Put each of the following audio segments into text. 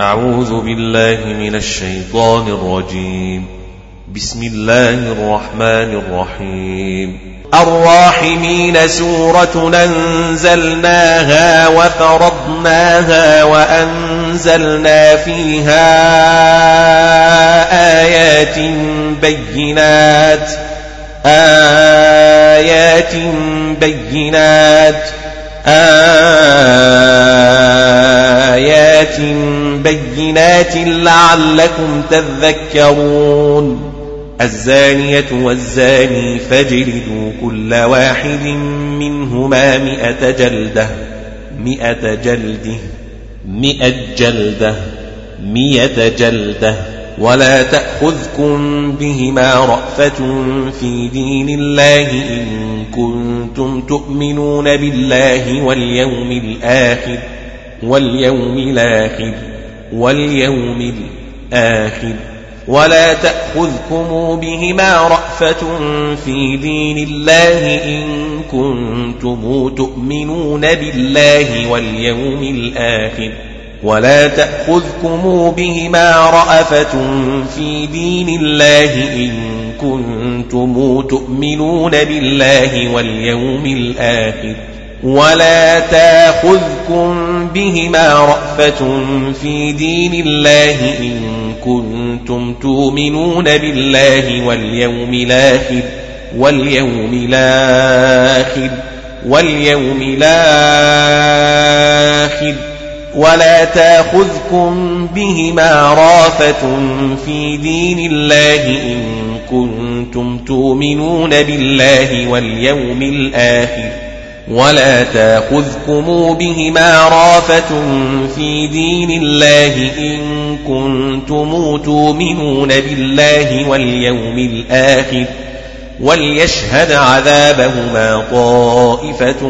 أعوذ بالله من الشيطان الرجيم. بسم الله الرحمن الرحيم. الراحمين سورة أنزلناها وفرضناها وأنزلنا فيها آيات بينات. آيات بينات. آيات بينات لعلكم تذكرون. الزانية والزاني فاجلدوا كل واحد منهما مئة جلدة. مئة جلدة. مئة جلدة. مئة جلدة. ولا تأخذكم بهما رأفة في دين الله إن كنتم تؤمنون بالله واليوم الآخر. واليوم الآخر واليوم الآخر. ولا تأخذكم بهما رأفة في دين الله إن كنتم تؤمنون بالله واليوم الآخر. ولا تأخذكم بهما رأفة في دين الله إن كنتم تؤمنون بالله واليوم الآخر. ولا تاخذكم بهما رأفة في دين الله إن كنتم تؤمنون بالله واليوم الآخر واليوم الآخر واليوم الآخر ولا تاخذكم بهما رافة في دين الله إن كنتم تؤمنون بالله واليوم الآخر ولا تاخذكم بهما رافة في دين الله إن كنتم تؤمنون بالله واليوم الآخر وليشهد عذابهما طائفة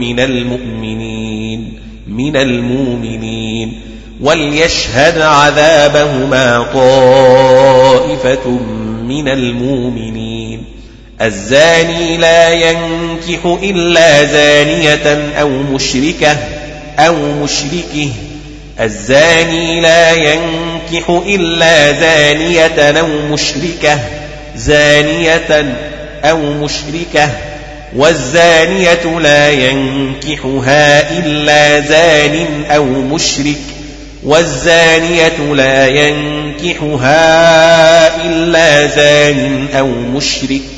من المؤمنين من المؤمنين. وليشهد عذابهما طائفة من المؤمنين. الزاني لا ينكح إلا زانية أو مشركة أو مشركه. الزاني لا ينكح إلا زانية أو مشركة زانية أو مشركة. والزانية لا ينكحها إلا زان أو مشرك. والزانية لا ينكحها إلا زان أو مشرك.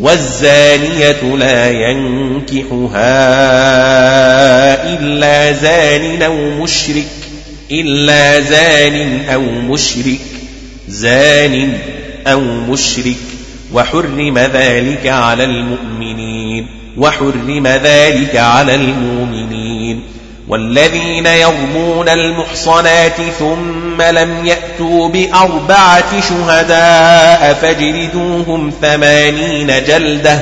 والزانية لا ينكحها إلا زان أو مشرك إلا زان أو مشرك زان أو مشرك. وحرم ذلك على المؤمنين وحرم ذلك على المؤمنين. والذين يرمون المحصنات ثم لم يأتوا بأربعة شهداء فاجلدوهم ثمانين جلدة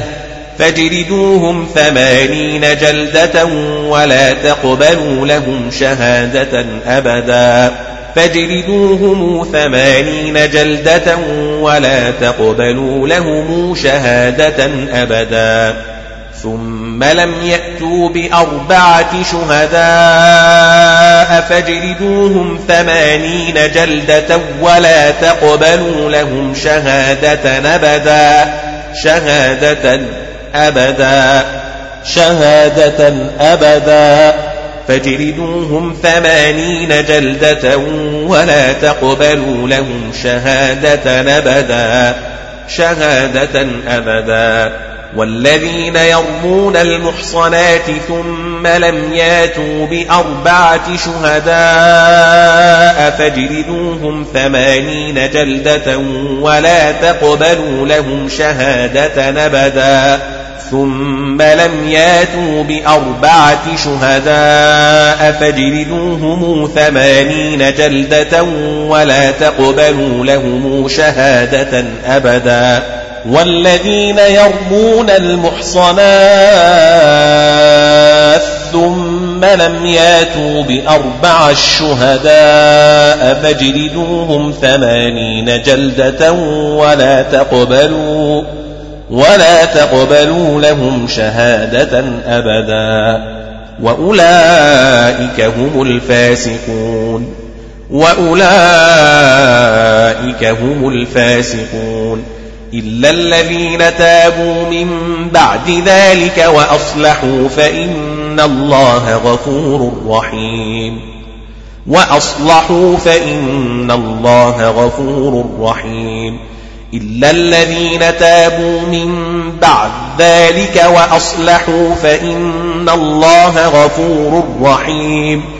فاجلدوهم ثمانين جلدة ولا تقبلوا لهم شهادة أبدا فاجلدوهم ثمانين جلدة ولا تقبلوا لهم شهادة أبدا ثم لم يأتوا بأربعة شهداء فاجلدوهم ثمانين جلدة ولا تقبلوا لهم شهادة أبدا شهادة أبدا شهادة أبدا. فاجلدوهم ثمانين جلدة ولا تقبلوا لهم شهادة أبدا شهادة أبدا. والذين يرمون المحصنات ثم لم ياتوا بأربعة شهداء فاجلدوهم ثمانين جلدة ولا تقبلوا لهم شهادة أبدا. ثم لم ياتوا بأربعة شهداء فاجلدوهم ثمانين جلدة ولا تقبلوا لهم شهادة أبدا. والذين يرمون المحصنات ثم لم ياتوا بأربع الشهداء فاجلدوهم ثمانين جلدة ولا تقبلوا ولا تقبلوا لهم شهادة أبدا وأولئك هم الفاسقون وأولئك هم الفاسقون إلا الذين تابوا من بعد ذلك وأصلحوا فإن الله غفور رحيم. وأصلحوا فإن الله غفور رحيم. إلا الذين تابوا من بعد ذلك وأصلحوا فإن الله غفور رحيم.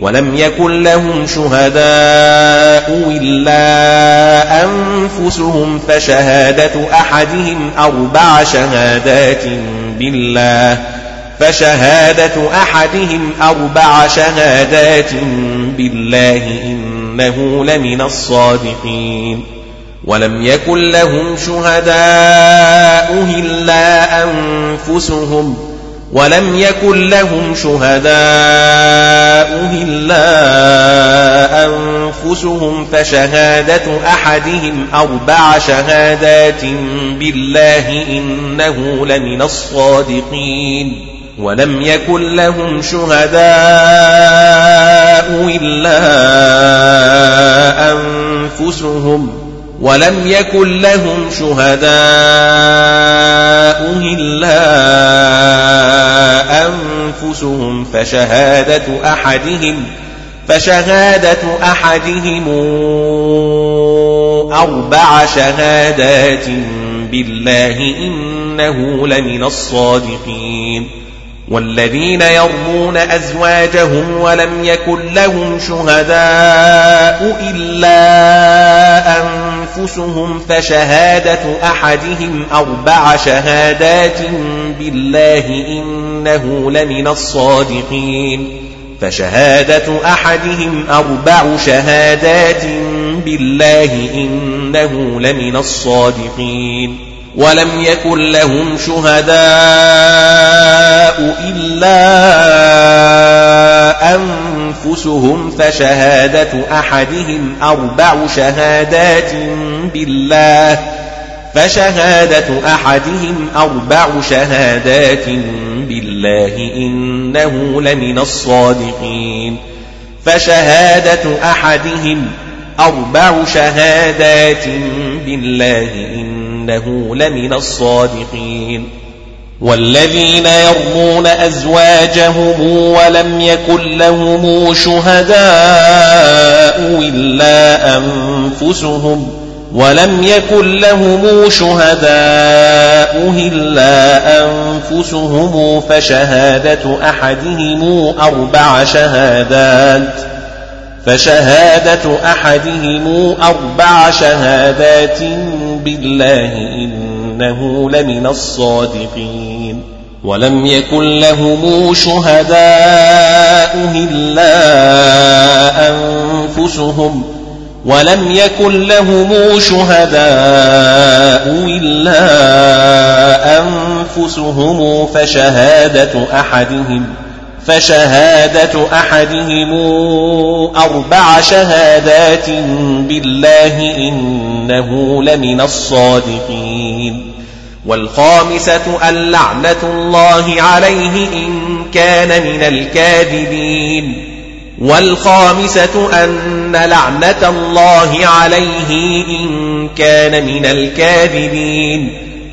ولم يكن لهم شهداء إلا أنفسهم فشهادة أحدهم أربع شهادات بالله فشهادة أحدهم أربع شهادات بالله إنه لمن الصادقين. ولم يكن لهم شهداء إلا أنفسهم ولم يكن لهم شهداء إلا أنفسهم فشهادة أحدهم أربع شهادات بالله إنه لمن الصادقين. ولم يكن لهم شهداء إلا أنفسهم. ولم يكن لهم شهداء إلا أنفسهم فشهادة أحدهم فشهادة أحدهم أربع شهادات بالله إنه لمن الصادقين. والذين يرمون أزواجهم ولم يكن لهم شهداء إلا أنفسهم فشهادة أحدهم أربع شهادات بالله إنه لمن الصادقين. فشهادة أحدهم أربع شهادات بالله إنه لمن الصادقين. ولم يكن لهم شهداء إلا أنفسهم فشهادة أحدهم أربع شهادات بالله فشهادة أحدهم أربع شهادات بالله إنه لمن الصادقين فشهادة أحدهم أربع شهادات بالله إنه لمن الصادقين والذين يرمون أزواجهم ولم يكن لهم شهداء إلا أنفسهم ولم يكن لهم شهداء إلا أنفسهم فشهادة أحدهم أربع شهادات فشهادة أحدهم أربع شهادات بالله إنه لمن الصادقين ولم يكن لهم شهداء إلا أنفسهم ولم يكن لهم شهداء إلا أنفسهم فشهادة أحدهم فشهادة أحدهم أربع شهادات بالله إنه لمن الصادقين والخامسة اللعنة الله عليه إن كان من الكاذبين والخامسة أن لعنة الله عليه إن كان من الكاذبين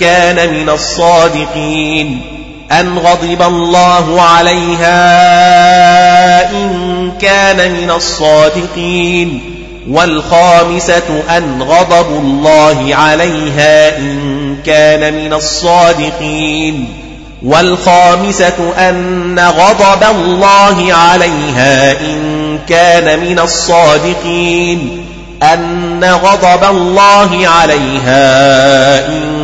كان من الصادقين. أن غضب الله عليها إن كان من الصادقين. والخامسة أن غضب الله عليها إن كان من الصادقين. والخامسة أن غضب الله عليها إن كان من الصادقين. أن غضب الله عليها إن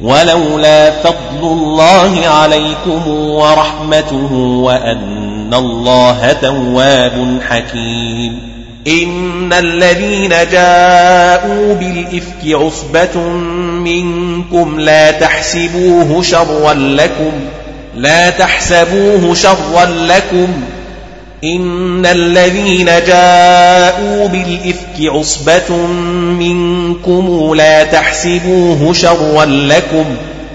ولولا فضل الله عليكم ورحمته وأن الله تواب حكيم. إن الذين جاءوا بالإفك عصبة منكم لا تحسبوه شرا لكم لا تحسبوه شرا لكم. إن الذين جاءوا بالإفك عصبة منكم لا تحسبوه شرا لكم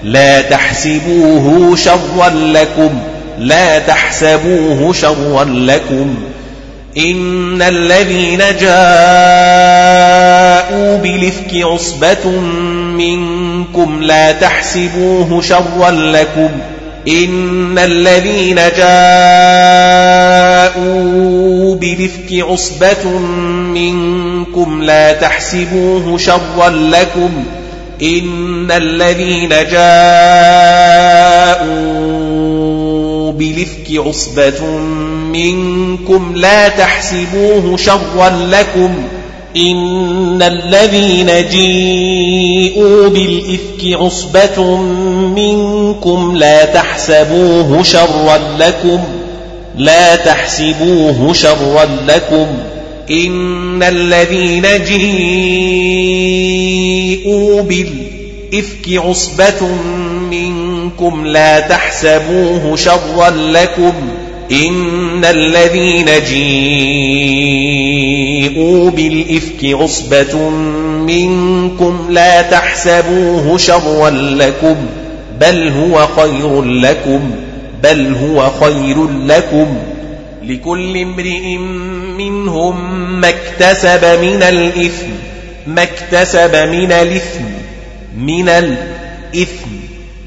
لا تحسبوه شرا لكم لا تحسبوه شرا لكم. إن الذين جاءوا بالإفك عصبة منكم لا تحسبوه شرا لكم إن الذين جاءوا بالإفك عصبة منكم لا تحسبوه شرا لكم. إن الذين جاءوا بالإفك عصبة منكم لا تحسبوه شرا لكم. إن الذين جيءوا بالإفك عصبة منكم لا تحسبوه شرا لكم لا تحسبوه شرا لكم إن الذين جيءوا بالإفك عصبة منكم لا تحسبوه شرا لكم إن الذين جيءوا بالإفك عصبة منكم لا تحسبوه شرا لكم بل هو خير لكم بل هو خير لكم لكل امرئ منهم ما اكتسب من الإثم ما اكتسب من الإثم من الإثم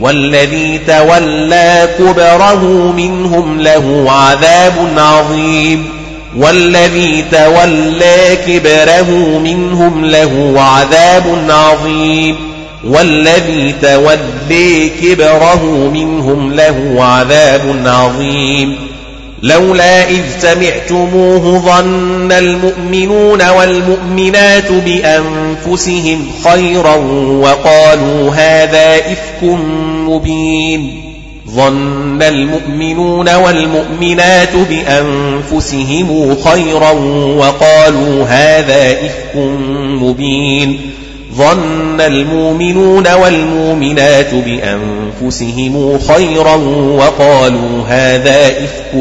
والذي تولى كبره منهم له عذاب عظيم. والذي تولى كبره منهم له عذاب عظيم. والذي تولى كبره منهم له عذاب عظيم. لولا إذ سمعتموه ظن المؤمنون والمؤمنات بأنفسهم خيرا وقالوا هذا إفك مبين. ظن المؤمنون والمؤمنات بأنفسهم خيرا وقالوا هذا إفك مبين. ظن المؤمنون والمؤمنات بأنفسهم خيرا وقالوا هذا إفك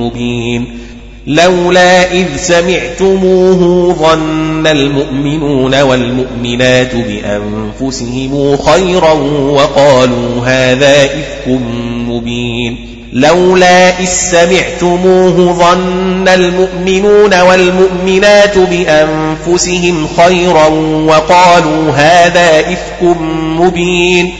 مبين. لولا إذ سمعتموه ظن المؤمنون والمؤمنات بأنفسهم خيرا وقالوا هذا إفك مبين. لولا إذ سمعتموه ظن المؤمنون والمؤمنات بأنفسهم خيرا وقالوا هذا إفك مبين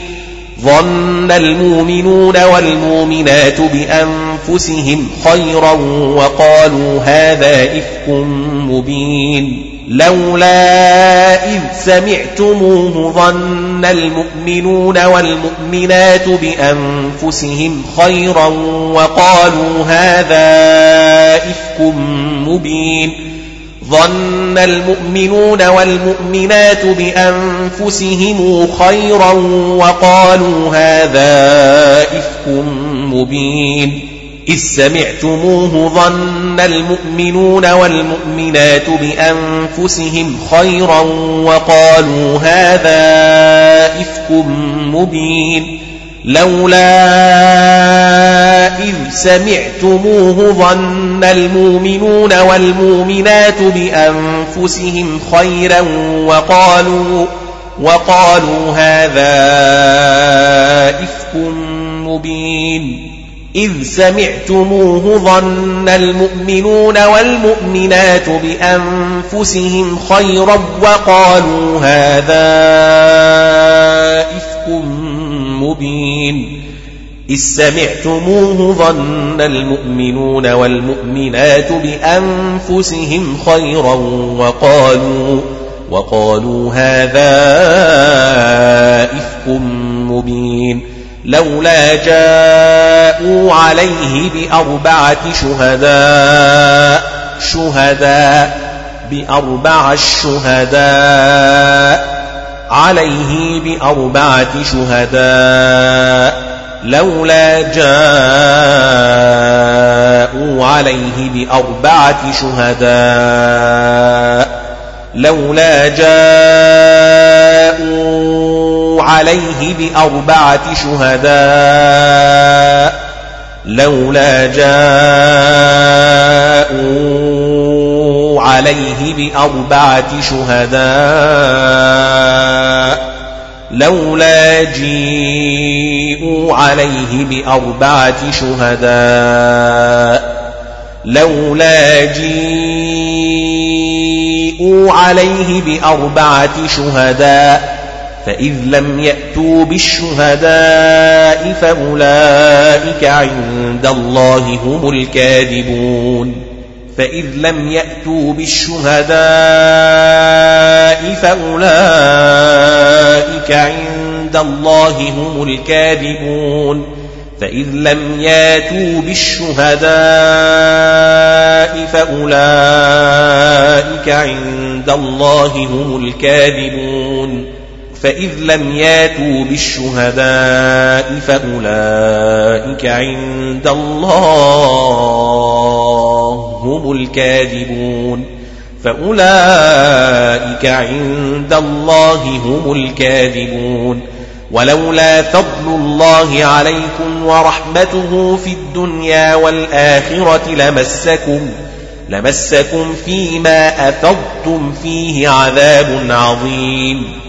ظن المؤمنون والمؤمنات بأنفسهم خيرا وقالوا هذا إفك مبين لولا إذ سمعتموه ظن المؤمنون والمؤمنات بأنفسهم خيرا وقالوا هذا إفك مبين ظن المؤمنون والمؤمنات بأنفسهم خيرا وقالوا هذا إفك مبين. إذ سمعتموه ظن المؤمنون والمؤمنات بأنفسهم خيرا وقالوا هذا إفك مبين. لولا إذ سمعتموه ظن المؤمنون والمؤمنات بأنفسهم خيرا وقالوا وقالوا هذا إفك مبين إذ سمعتموه ظن المؤمنون والمؤمنات بأنفسهم خيرا وقالوا هذا إفك مبين إذ سمعتموه ظن المؤمنون والمؤمنات بأنفسهم خيرا وقالوا وقالوا هذا إفك مبين. لولا جاءوا عليه بأربعة شهداء شهداء بأربع الشهداء عليه بأربعة شهداء. لولا جاءوا عليه بأربعة شهداء لولا جاءوا عليه بأربعة شهداء لولا جاءوا عليه بأربعة شهداء. لولا جيءوا عليه بأربعة شهداء. لولا جيءوا عليه بأربعة شهداء. فإذ لم يأتوا بالشهداء فأولئك عند الله هم الكاذبون. فإذ لم يأتوا بالشهداء فأولئك عند الله هم الكاذبون. فإذ لم يأتوا بالشهداء فأولئك عند الله هم الكاذبون. فإذ لم يأتوا بالشهداء فأولئك عند الله هم الكاذبون فأولئك عند الله هم الكاذبون ولولا فضل الله عليكم ورحمته في الدنيا والآخرة لمسكم لمسكم فيما أفضتم فيه عذاب عظيم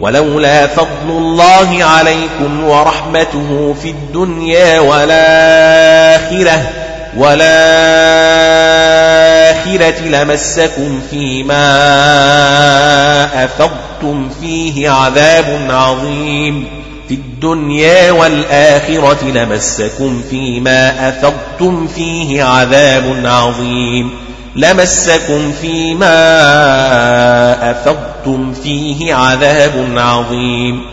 ولولا فضل الله عليكم ورحمته في الدنيا والآخرة والآخرة لمسكم فيما أفضتم فيه عذاب عظيم. في الدنيا والآخرة لمسكم فيما أفضتم فيه عذاب عظيم. لمسكم فيما أفضتم فيه عذاب عظيم.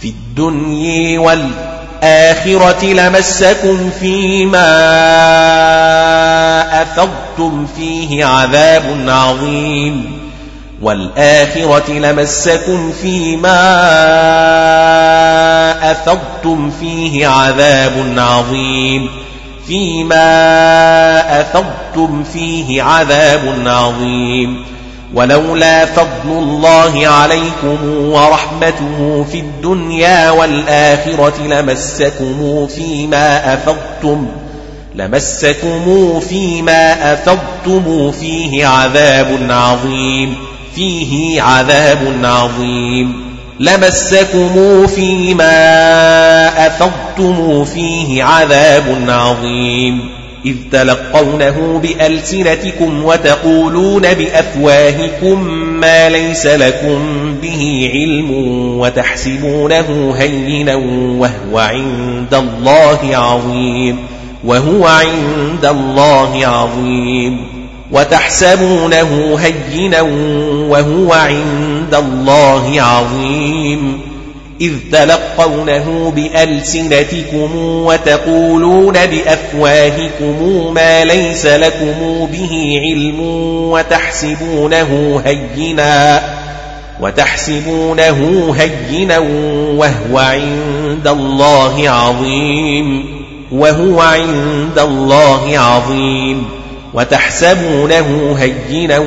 في الدنيا والآخرة لمسكم فيما أفضتم فيه عذاب عظيم. والآخرة لمسكم فيما أفضتم فيه عذاب عظيم. فيما أفضتم فيه عذاب عظيم ولولا فضل الله عليكم ورحمته في الدنيا والآخرة لمسكم فيما أفضتم لمسكم فيما أفضتم فيه عذاب عظيم فيه عذاب عظيم لمسكم فيما أفضتم فيه عذاب عظيم إذ تلقونه بألسنتكم وتقولون بأفواهكم ما ليس لكم به علم وتحسبونه هينا وهو عند الله عظيم وهو عند الله عظيم وتحسبونه هينا وهو عند الله عظيم إذ تلقونه بألسنتكم وتقولون بأفواهكم ما ليس لكم به علم وتحسبونه هينا وتحسبونه هينا وهو عند الله عظيم وهو عند الله عظيم وتحسبونه هينا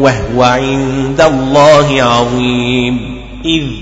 وهو عند الله عظيم. إذ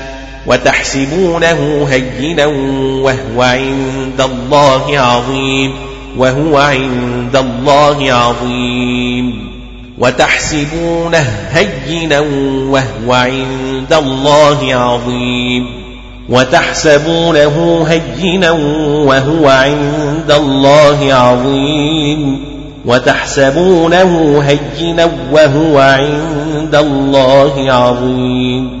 وتحسبونه هينا وهو عند الله عظيم وهو عند الله عظيم. وتحسبونه هينا وهو عند الله عظيم. وتحسبونه هينا وهو عند الله عظيم. وتحسبونه هينا وهو عند الله عظيم.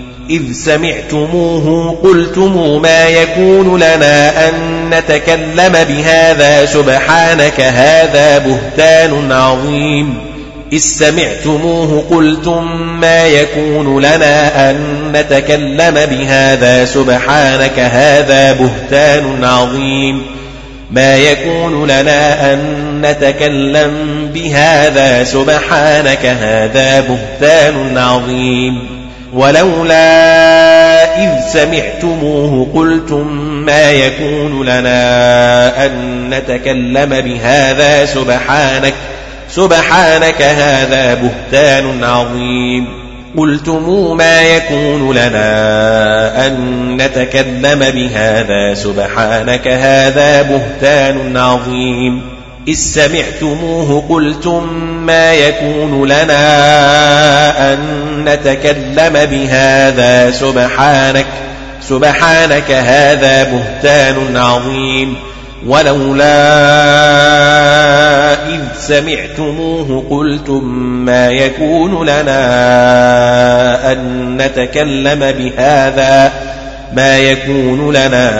إذ سمعتموه قلتم ما يكون لنا أن نتكلم بهذا سبحانك هذا بهتان عظيم إذ سمعتموه قلتم ما يكون لنا أن نتكلم بهذا سبحانك هذا بهتان عظيم ما يكون لنا أن نتكلم بهذا سبحانك هذا بهتان عظيم ولولا إذ سمعتموه قلتم ما يكون لنا أن نتكلم بهذا سبحانك سبحانك هذا بهتان عظيم. قلتم ما يكون لنا أن نتكلم بهذا سبحانك هذا بهتان عظيم. إذ سمعتموه قلتم ما يكون لنا أن نتكلم بهذا سبحانك سبحانك هذا بهتان عظيم ولولا إذ سمعتموه قلتم ما يكون لنا أن نتكلم بهذا ما يكون لنا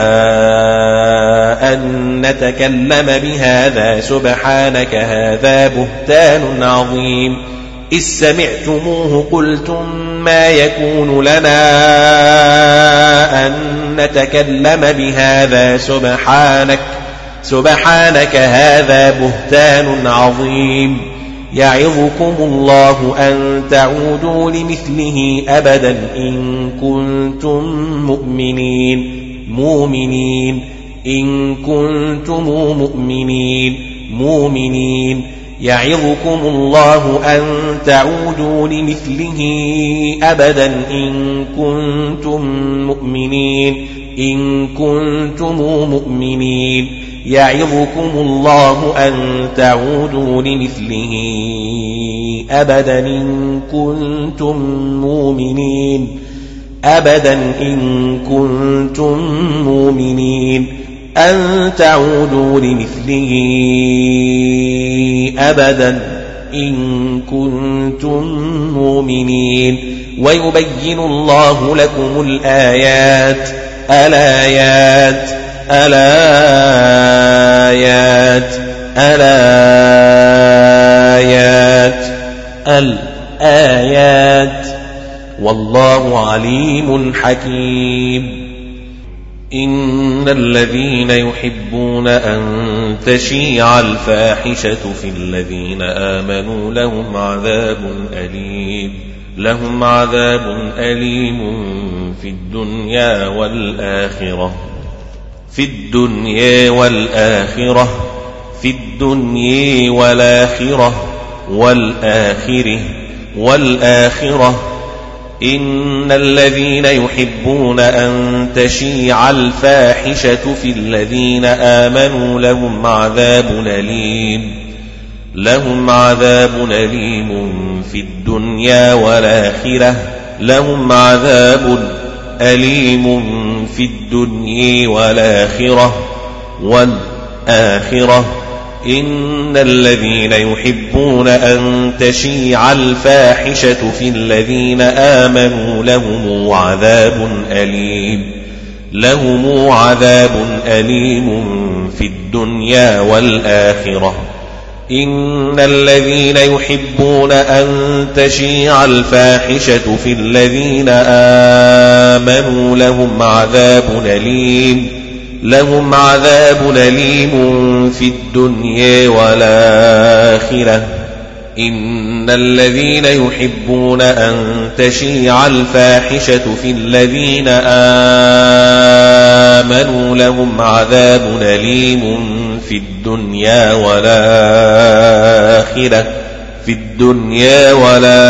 أن نتكلم بهذا سبحانك هذا بهتان عظيم. إذ سمعتموه قلتم ما يكون لنا أن نتكلم بهذا سبحانك سبحانك هذا بهتان عظيم. يعظكم الله أن تعودوا لمثله أبدا إن كنتم مؤمنين مؤمنين. إن كنتم مؤمنين مؤمنين. يعظكم الله أن تعودوا لمثله أبدا. إن كنتم مؤمنين إن كنتم مؤمنين. يعظكم الله أن تعودوا لمثله أبدا. إن كنتم مؤمنين أبدا. إن كنتم مؤمنين. أن تعودوا لمثله أبدا إن كنتم مؤمنين. ويبين الله لكم الآيات. الآيات. الآيات. الآيات. الآيات. والله عليم حكيم. إن الذين يحبون أن تشيع الفاحشة في الذين آمنوا لهم عذاب أليم لهم عذاب أليم في الدنيا والآخرة في الدنيا والآخرة في الدنيا والآخرة والآخرة والآخرة إن الذين يحبون أن تشيع الفاحشة في الذين آمنوا لهم عذاب أليم. لهم عذاب أليم في الدنيا والآخرة. لهم عذاب أليم في الدنيا والآخرة. والآخرة. إن الذين يحبون أن تشيع الفاحشة في الذين آمنوا لهم عذاب أليم لهم عذاب أليم في الدنيا والآخرة. إن الذين يحبون أن تشيع الفاحشة في الذين آمنوا لهم عذاب أليم. لهم عذاب أليم في الدنيا والآخرة. إن الذين يحبون أن تشيع الفاحشة في الذين آمنوا لهم عذاب أليم في الدنيا والآخرة. في الدنيا والآخرة.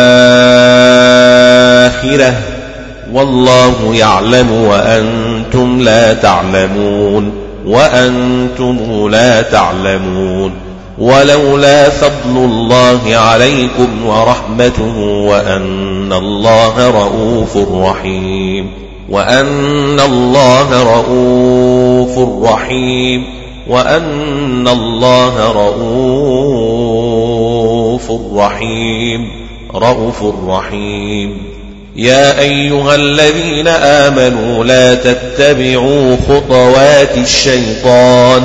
والله يعلم وأنتم لا تعلمون وأنتم لا تعلمون. ولولا فضل الله عليكم ورحمته وأن الله رؤوف رحيم وأن الله رؤوف رحيم وأن الله رؤوف رحيم رؤوف رحيم. يا أيها الذين آمنوا لا تتبعوا خطوات الشيطان.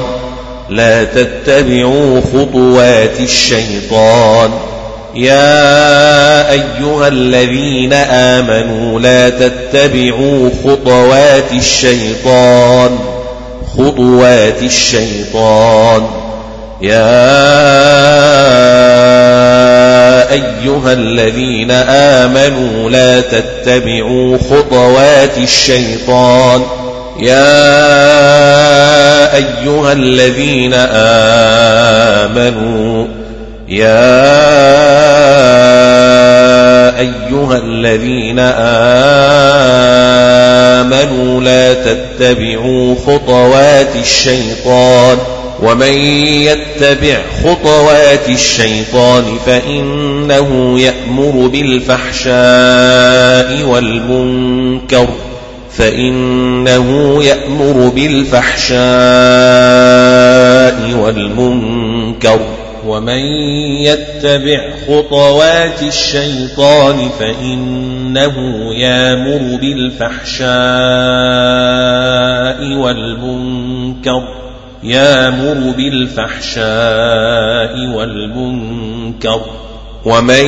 لا تتبعوا خطوات الشيطان. يا أيها الذين آمنوا لا تتبعوا خطوات الشيطان. خطوات الشيطان. يا أيها الذين آمنوا لا تتبعوا خطوات الشيطان. يا أيها الذين آمنوا يا أيها الذين آمنوا لا تتبعوا خطوات الشيطان. ومن يتبع خطوات الشيطان فإنه يأمر بالفحشاء والمنكر فإنه يأمر بالفحشاء والمنكر ومن يتبع خطوات الشيطان فإنه يأمر بالفحشاء والمنكر يامر بالفحشاء والمنكر ومن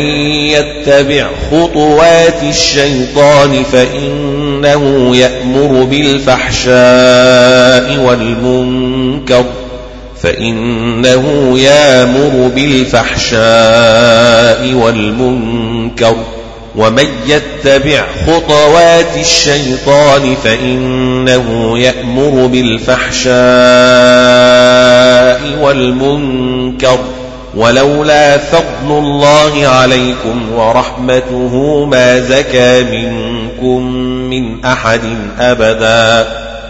يتبع خطوات الشيطان فإنه يأمر بالفحشاء والمنكر فإنه يأمر بالفحشاء والمنكر ومن يتبع خطوات الشيطان فإنه يأمر بالفحشاء والمنكر ولولا فضل الله عليكم ورحمته ما زكى منكم من أحد أبدا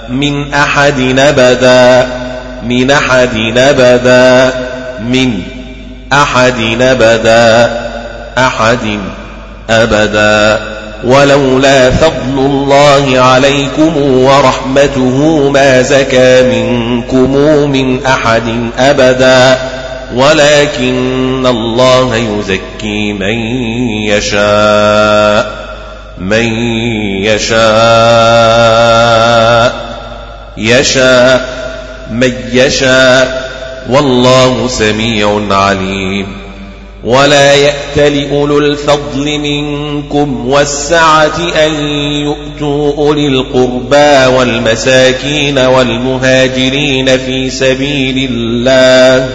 من أحد أبدا من أحد أبدا من أحد أبدا أحد أبدا ولولا فضل الله عليكم ورحمته ما زكى منكم من أحد أبدا ولكن الله يزكي من يشاء من يشاء يشاء من يشاء والله سميع عليم ولا يأت لأولو الفضل منكم والسعة أن يؤتوا أولي القربى والمساكين والمهاجرين في سبيل الله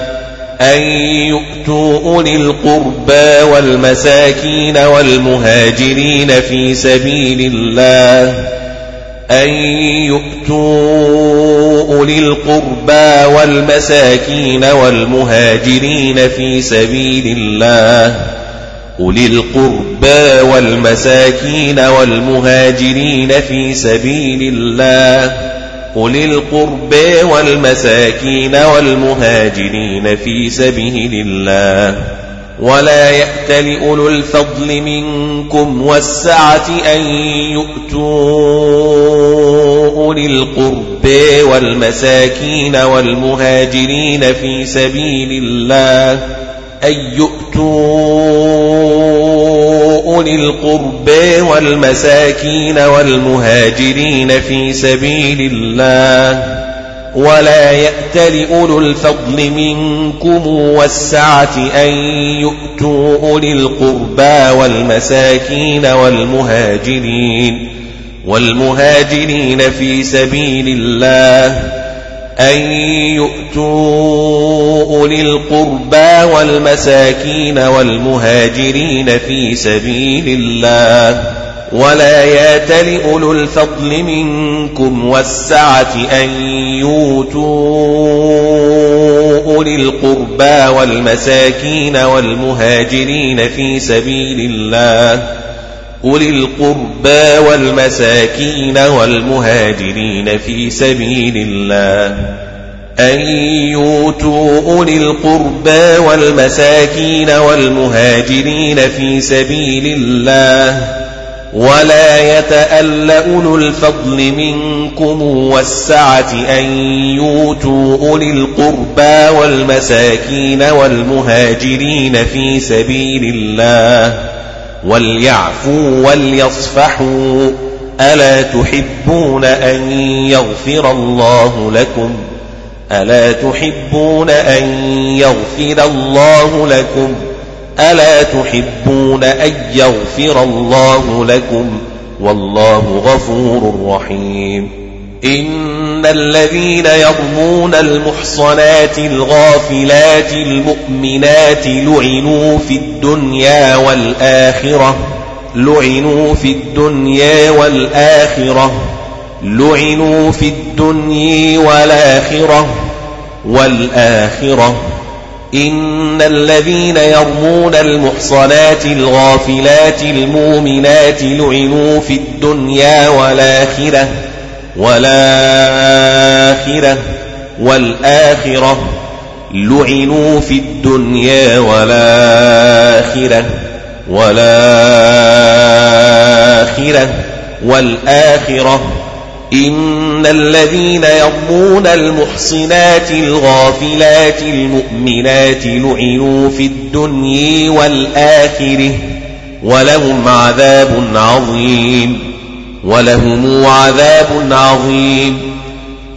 أن يؤتوا أولي القربى والمساكين والمهاجرين في سبيل الله أن يؤتوا أولي القربى والمساكين والمهاجرين في سبيل الله. أولي القربى والمساكين والمهاجرين في سبيل الله. أولي القربى والمساكين والمهاجرين في سبيل الله. ولا يأت لأولو الفضل منكم والسعة أن يؤتوا أولي القرب والمساكين والمهاجرين في سبيل الله أن يؤتوا أولي القرب والمساكين والمهاجرين في سبيل الله ولا يأت لأولو الفضل منكم والسعة أن يؤتوا أولي القربى والمساكين والمهاجرين والمهاجرين في سبيل الله أن يؤتوا أولي القربى والمساكين والمهاجرين في سبيل الله ولا يات لأولو الفضل منكم والسعة أن يوتوا أولي القربى والمساكين والمهاجرين في سبيل الله أولي القربى والمساكين والمهاجرين في سبيل الله أن يوتوا أولي القربى والمساكين والمهاجرين في سبيل الله ولا يتأل أولو الفضل منكم والسعة أن يوتوا أولي القربى والمساكين والمهاجرين في سبيل الله وليعفوا وليصفحوا ألا تحبون أن يغفر الله لكم؟ ألا تحبون أن يغفر الله لكم؟ ألا تحبون أن يغفر الله لكم؟ والله غفور رحيم. إن الذين يرمون المحصنات الغافلات المؤمنات لعنوا في الدنيا والآخرة لعنوا في الدنيا والآخرة لعنوا في الدنيا والآخرة والآخرة. إن الذين يرمون المحصنات الغافلات المؤمنات لعنوا في الدنيا والآخرة. والآخرة والآخرة لعنوا في الدنيا والآخرة والآخرة والآخرة إن الذين يرمون المحصنات الغافلات المؤمنات لعنوا في الدنيا والآخرة ولهم عذاب عظيم. ولهم عذاب عظيم.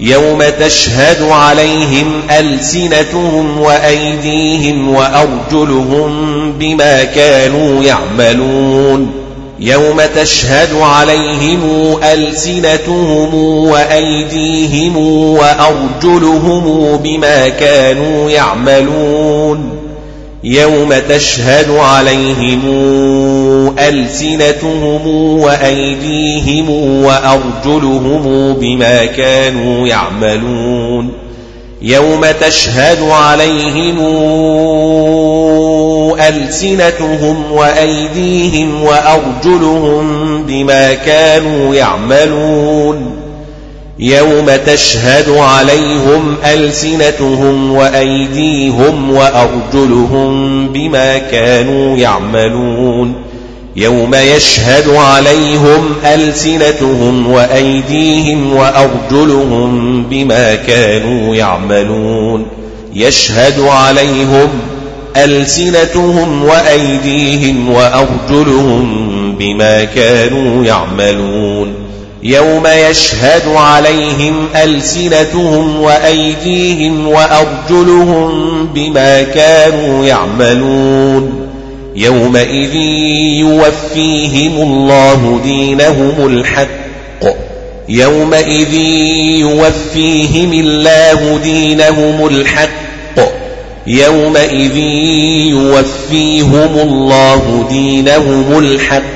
يوم تشهد عليهم ألسنتهم وأيديهم وأرجلهم بما كانوا يعملون. يوم تشهد عليهم ألسنتهم وأيديهم وأرجلهم بما كانوا يعملون. يوم تشهد عليهم ألسنتهم وأيديهم وأرجلهم بما كانوا يعملون يوم تشهد عليهم ألسنتهم وأيديهم وأرجلهم بما كانوا يعملون يوم تشهد عليهم ألسنتهم وأيديهم وأرجلهم بما كانوا يعملون يوم يشهد عليهم ألسنتهم وأيديهم وأرجلهم بما كانوا يعملون يشهد عليهم ألسنتهم وأيديهم وأرجلهم بما كانوا يعملون يوم يشهد عليهم ألسنتهم وأيديهم وأرجلهم بما كانوا يعملون يومئذ يوفيهم الله دينهم الحق يومئذ يوفيهم الله دينهم الحق يومئذ يوفيهم الله دينهم الحق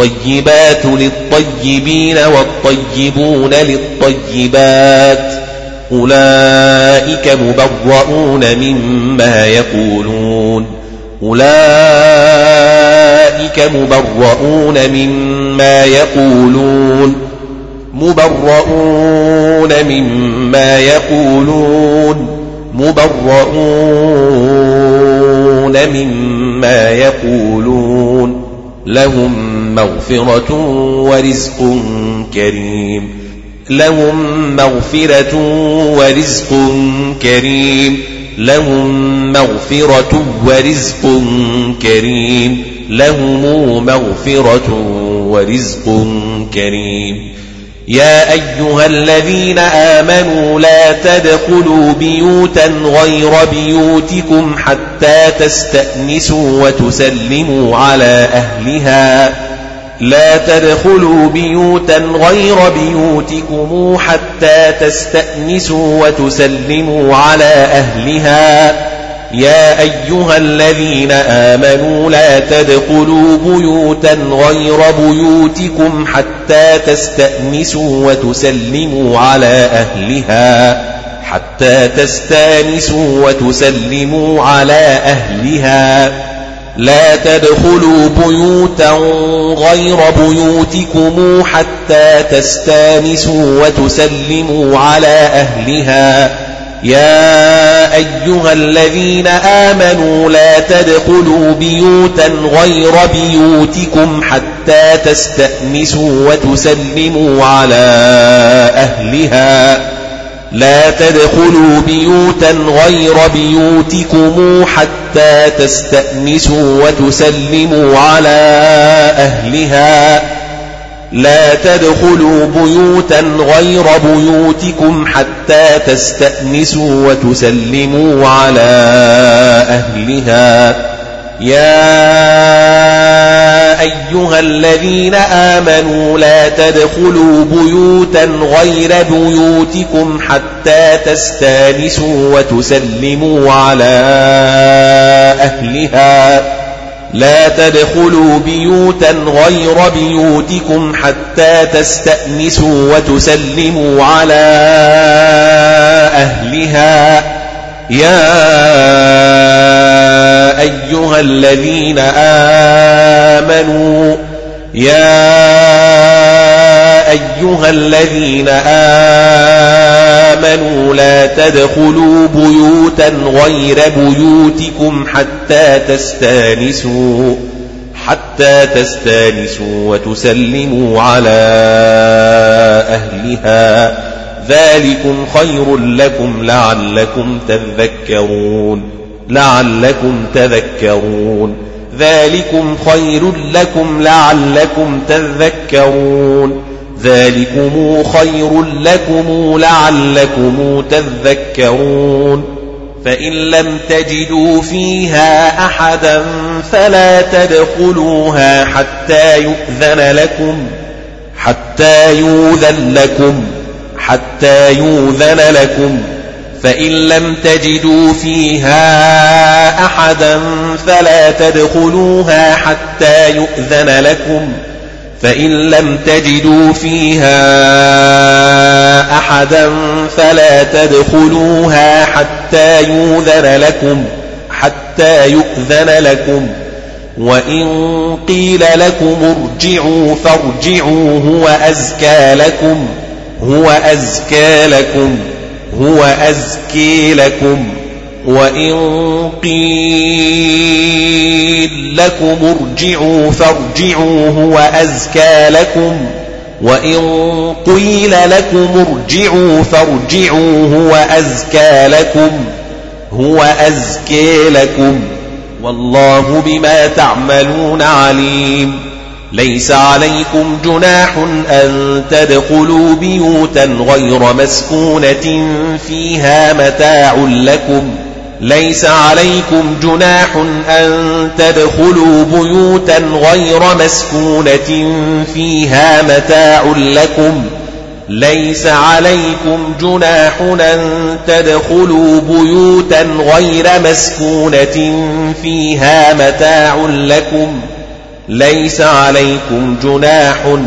والطيبات للطيبين والطيبون للطيبات أولئك مبرؤون مما يقولون أولئك مبرؤون مما يقولون مبرؤون مما يقولون مبرؤون مما يقولون لهم مغفرة ورزق كريم. لهم مغفرة ورزق كريم. لهم مغفرة ورزق كريم. لهم مغفرة ورزق كريم. يا أيها الذين آمنوا لا تدخلوا بيوتا غير بيوتكم حتى تستأنسوا وتسلموا على أهلها. لا تدخلوا بيوتا غير بيوتكم حتى تستأنسوا وتسلموا على أهلها. يا أيها الذين آمنوا لا تدخلوا بيوتا غير بيوتكم حتى تستأنسوا وتسلموا على أهلها حتى تستأنسوا وتسلموا على أهلها. لا تدخلوا بيوتا غير بيوتكم حتى تستأنسوا وتسلموا على أهلها. يا أيها الذين آمنوا لا تدخلوا بيوتا غير بيوتكم حتى تستأنسوا وتسلموا على أهلها. لا تدخلوا بيوتا غير بيوتكم حتى تستأنسوا وتسلموا على أهلها. لا تدخلوا بيوتا غير بيوتكم حتى تستأنسوا وتسلموا على أهلها. يا أيها الذين آمنوا لا تدخلوا بيوتا غير بيوتكم حتى تستأنسوا وتسلموا على أهلها. لا تدخلوا بيوتا غير بيوتكم حتى تستأنسوا وتسلموا على أهلها. يا أيها الذين آمنوا يا أيها الذين آمنوا لا تدخلوا بيوتا غير بيوتكم حتى تستانسوا حتى تستانسوا وتسلموا على أهلها. ذلكم خير لكم لعلكم تذكرون لعلكم تذكرون. ذلكم خير لكم لعلكم تذكرون. ذلكم خير لكم لعلكم تذكرون فإن لم تجدوا فيها أحدا فلا تدخلوها حتى يؤذن لكم حتى يؤذن لكم حتى يؤذن لكم. فإن لم تجدوا فيها أحدا فلا تدخلوها حتى يؤذن لكم. فإن لم تجدوا فيها أحدا فلا تدخلوها حتى يؤذن لكم حتى يؤذن لكم. وإن قيل لكم ارجعوا فارجعوا هو أزكى لكم هو أزكى لكم هو أزكي لكم. وإن قيل لكم ارجعوا فارجعوا هو أزكى لكم وإن قيل لكم ارجعوا فارجعوا هو أزكى لكم هو أزكي لكم والله بما تعملون عليم ليس عليكم جناح أن تدخلوا بيوتا غير مسكونة فيها متاع لكم ليس عليكم جناح أن تدخلوا بيوتا غير مسكونة فيها متاع لكم. ليس عليكم جناح أن تدخلوا بيوتا غير مسكونة فيها متاع لكم. ليس عليكم جناح أن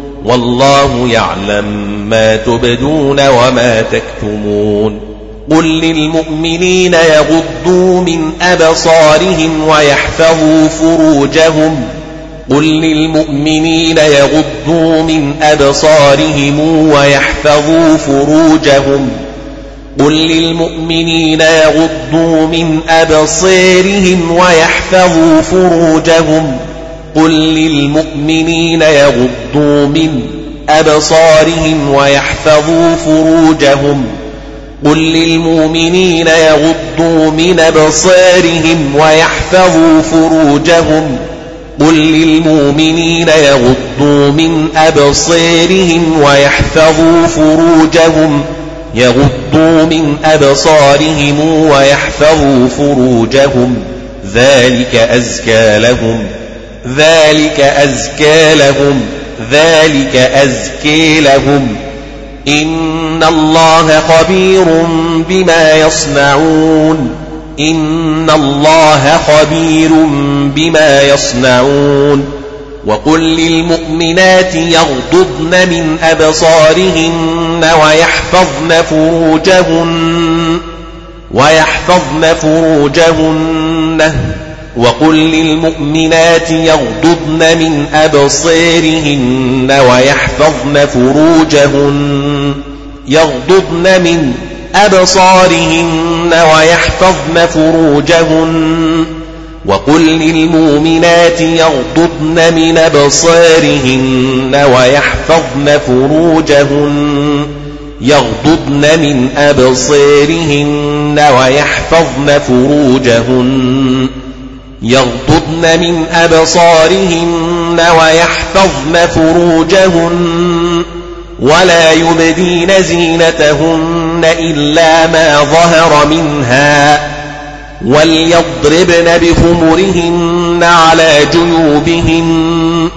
والله يعلم ما تبدون وما تكتمون. قل للمؤمنين يغضوا من أبصارهم ويحفظوا فروجهم. قل للمؤمنين يغضوا من أبصارهم ويحفظوا فروجهم. قل للمؤمنين يغضوا من أبصيرهم ويحفظوا فروجهم. قل للمؤمنين يغضوا من أبصارهم ويحفظوا فروجهم. قل للمؤمنين يغضوا من أبصارهم ويحفظوا فروجهم. قل للمؤمنين يغضوا من أبصارهم ويحفظوا فروجهم. يغضوا من أبصارهم ويحفظوا فروجهم. ذلك أزكى لهم. ذلك أزكى لهم ذلك أزكي لهم. إن الله خبير بما يصنعون. إن الله خبير بما يصنعون. وقل للمؤمنات يغضضن من أبصارهن ويحفظن فروجهن ويحفظن فروجهن. وقل للمؤمنات يغضضن من أبصارهن ويحفظن فروجهن يغضضن من أبصارهن ويحفظن فروجهن. وقل للمؤمنات يغضضن من أبصارهن ويحفظن فروجهن يغضضن من أبصارهن ويحفظن فروجهن. يغضضن من أبصارهن ويحفظن فروجهن ولا يبدين زينتهن إلا ما ظهر منها وليضربن بخمرهن على جيوبهن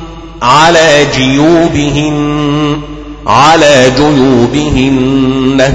على جيوبهن على جيوبهن.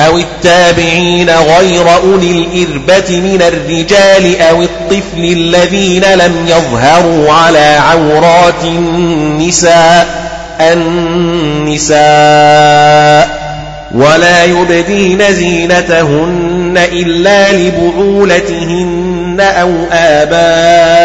أو التابعين غير أولي الإربة من الرجال أو الطفل الذين لم يظهروا على عورات النساء النساء ولا يبدين زينتهن إلا لبعولتهن أو آبائهن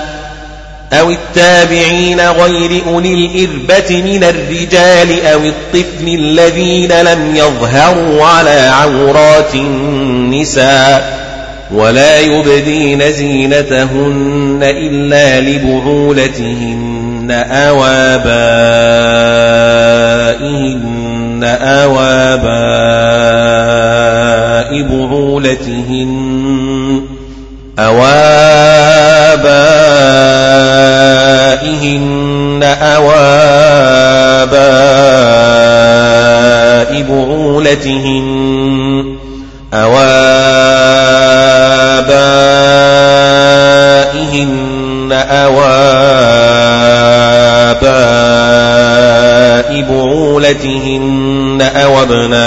أو التابعين غير أولي الإربة من الرجال أو الطفل الذين لم يظهروا على عورات النساء ولا يبدين زينتهن إلا لبعولتهن أو آبائهن أو آباء بعولتهن أو آبائهن أو آباء بعولتهن أو آبائهن أو آباء بعولتهن أو أبنائهن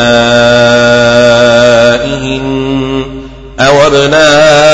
أو أبنائهن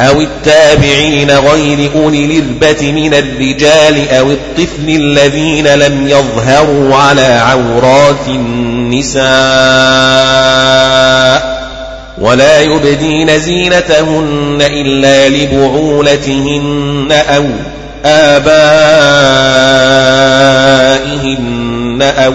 أو التابعين غير أولي الإربة من الرجال أو الطفل الذين لم يظهروا على عورات النساء ولا يبدين زينتهن إلا لبعولتهن أو آبائهن أو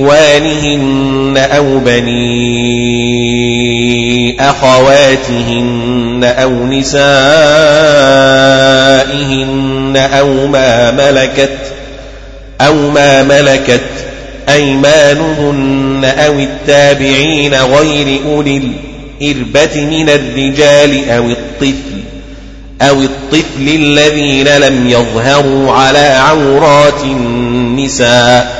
إخوانهن أو بني أخواتهن أو نسائهن أو ما ملكت أو ما ملكت أيمانهن أو التابعين غير أولي الإربة من الرجال أو الطفل أو الطفل الذين لم يظهروا على عورات النساء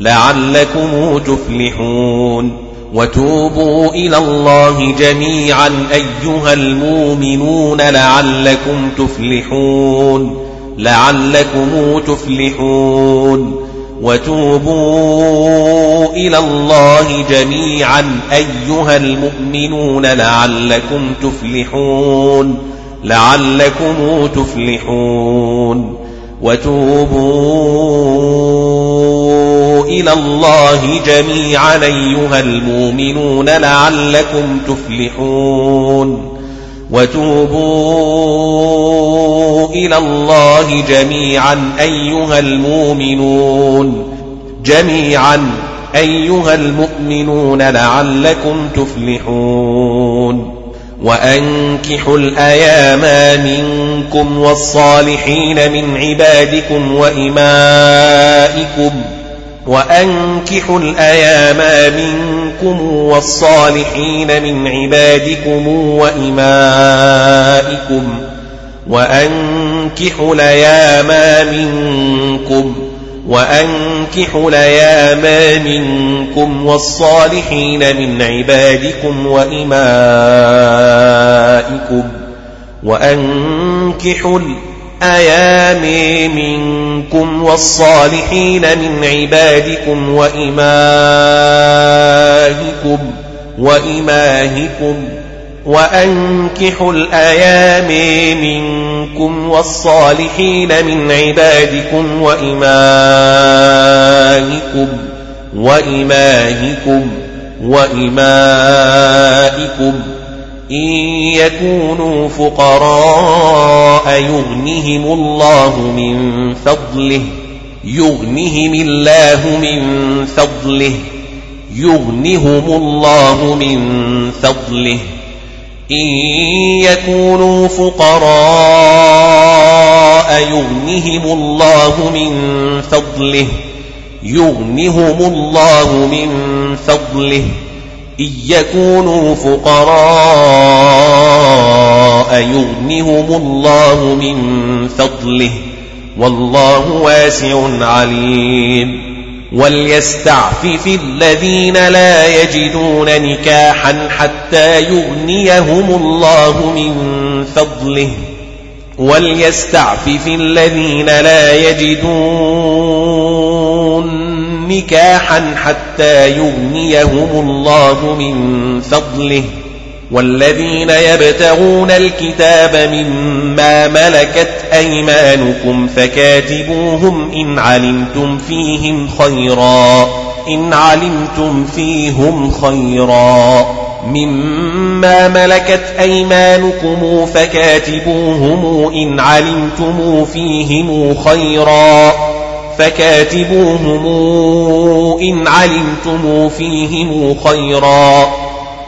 لعلكم تفلحون وتوبوا إلى الله جميعا أيها المؤمنون لعلكم تفلحون لعلكم تفلحون وتوبوا إلى الله جميعا أيها المؤمنون لعلكم تفلحون لعلكم تفلحون وتوبوا إلى الله جميعا أيها المؤمنون لعلكم تفلحون. وتوبوا إلى الله جميعا أيها المؤمنون. جميعا أيها المؤمنون لعلكم تفلحون. وأنكحوا الأيام منكم والصالحين من عبادكم وإمائكم وأنكحوا الأيام منكم والصالحين من عبادكم وإمائكم وأنكحوا الأيام منكم وأنكحوا الأيام منكم والصالحين من عبادكم وإمائكم وأنكحوا الأيام منكم والصالحين من عبادكم وإمائكم وإماهكم وأنكحوا الأيام منكم والصالحين من عبادكم وإمائكم وإماهكم وإمائكم. إن يكونوا فقراء يغنهم الله من فضله يغنهم الله من فضله يغنهم الله من فضله. إن يكونوا فقراء يغنهم الله من فضله يغنهم الله من فضله. إن يكونوا فقراء يغنهم الله من فضله. والله واسع عليم. وليستعفف الذين لا يجدون نكاحا حتى يغنيهم الله من فضله وليستعفف الذين لا يجدون نكاحا حتى يغنيهم الله من فضله والذين يبتغون الكتاب مما ملكت أيمانكم فكاتبوهم إن علمتم فيهم خيرا. إن علمتم فيهم خيرا. مما ملكت أيمانكم فكاتبوهم إن علمتم فيهم خيرا. فكاتبوهم إن علمتم فيهم خيرا.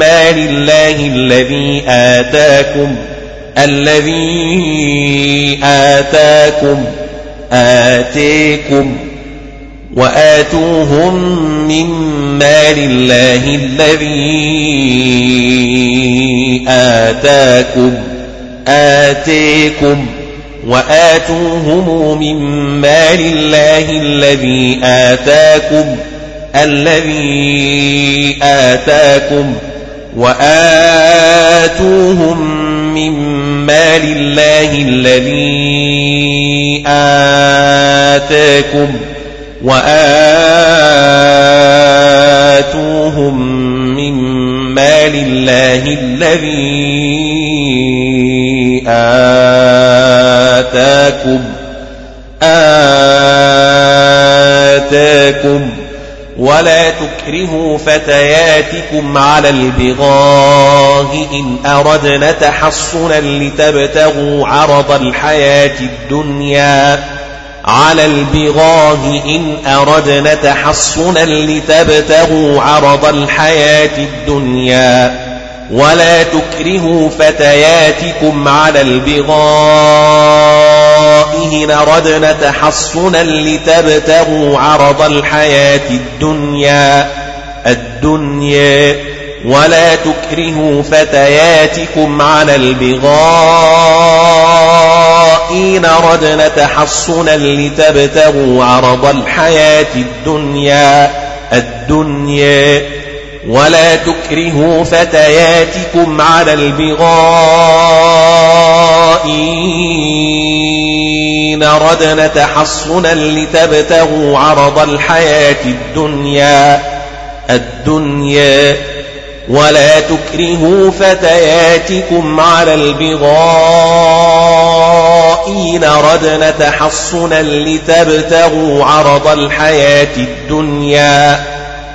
مال الله الذي آتاكم الذي آتاكم آتيكم وآتوهم من مال الله الذي آتاكم آتيكم وآتوهم من مال الله الذي آتاكم الذي آتاكم وآتوهم من مال الله الذي آتاكم وآتوهم من مال الله الذي آتاكم آتاكم ولا تكرهوا فتياتكم على البغاء إن أردنا تحصنا لتبتغوا عرض الحياة الدنيا على البغاه إن أردنا تحصنا لتبتغوا عرض الحياة الدنيا ولا تكرهوا فتياتكم على البغاء إن أردنا تحصنا لتبتغوا عرض الحياة الدنيا الدنيا ولا تكرهوا فتياتكم على البغاء. إن أردنا تحصنا لتبتغوا عرض الحياة الدنيا الدنيا. ولا تكرهوا فتياتكم على البغاء إن أردنا تحصنا لتبتغوا عرض الحياة الدنيا الدنيا. ولا تكرهوا فتياتكم على البغاء إن أردنا تحصنا لتبتغوا عرض الحياة الدنيا.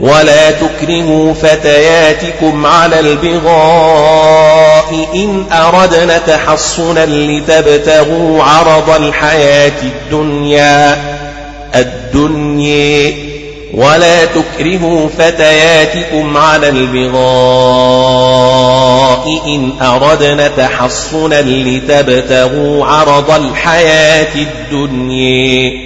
ولا تكرهوا فتياتكم على البغاء إن أردنا تحصنا لتبتغوا عرض الحياة الدنيا الدنيا. ولا تكرهوا فتياتكم على البغاء إن أردنا تحصنا لتبتغوا عرض الحياة الدنيا.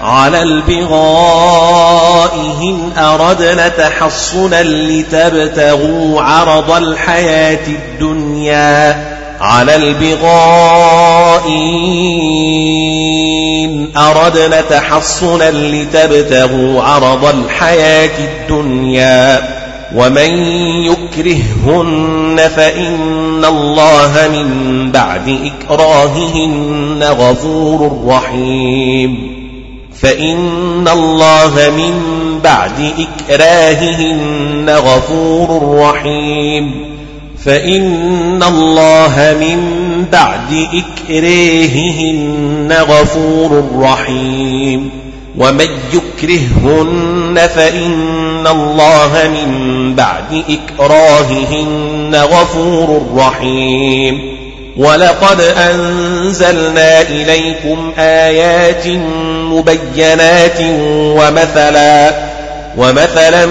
على البغاء إن أردنا تحصنا لتبتغوا عرض الحياة الدنيا. على البغاء إن أردنا تحصنا لتبتغوا عرض الحياة الدنيا. ومن يكرههن فإن الله من بعد إكراههن غفور رحيم. فإن الله من بعد إكراههن غفور رحيم فإن الله من بعد إكراههن غفور رحيم ومن يكرههن فإن الله من بعد إكراههن غفور رحيم ولقد أنزلنا إليكم آيات مبينات ومثلا ومثلا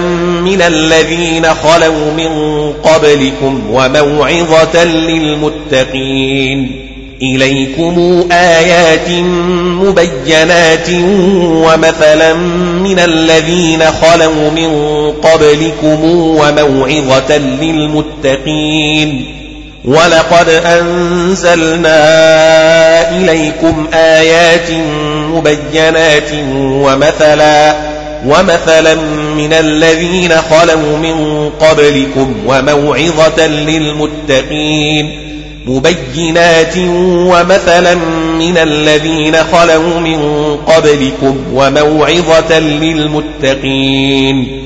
من الذين خلوا من قبلكم وموعظة للمتقين. إليكم آيات مبينات ومثلا من الذين خلوا من قبلكم وموعظة للمتقين. ولقد أنزلنا إليكم آيات مبينات ومثلا ومثلا من الذين خلوا من قبلكم وموعظة للمتقين مبينات ومثلا من الذين خلوا من قبلكم وموعظة للمتقين.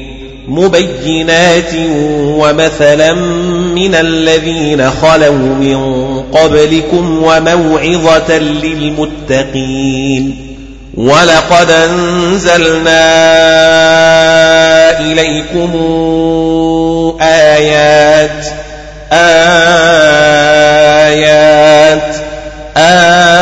مبينات ومثلا من الذين خلوا من قبلكم وموعظة للمتقين ولقد أنزلنا إليكم آيات آيات آيات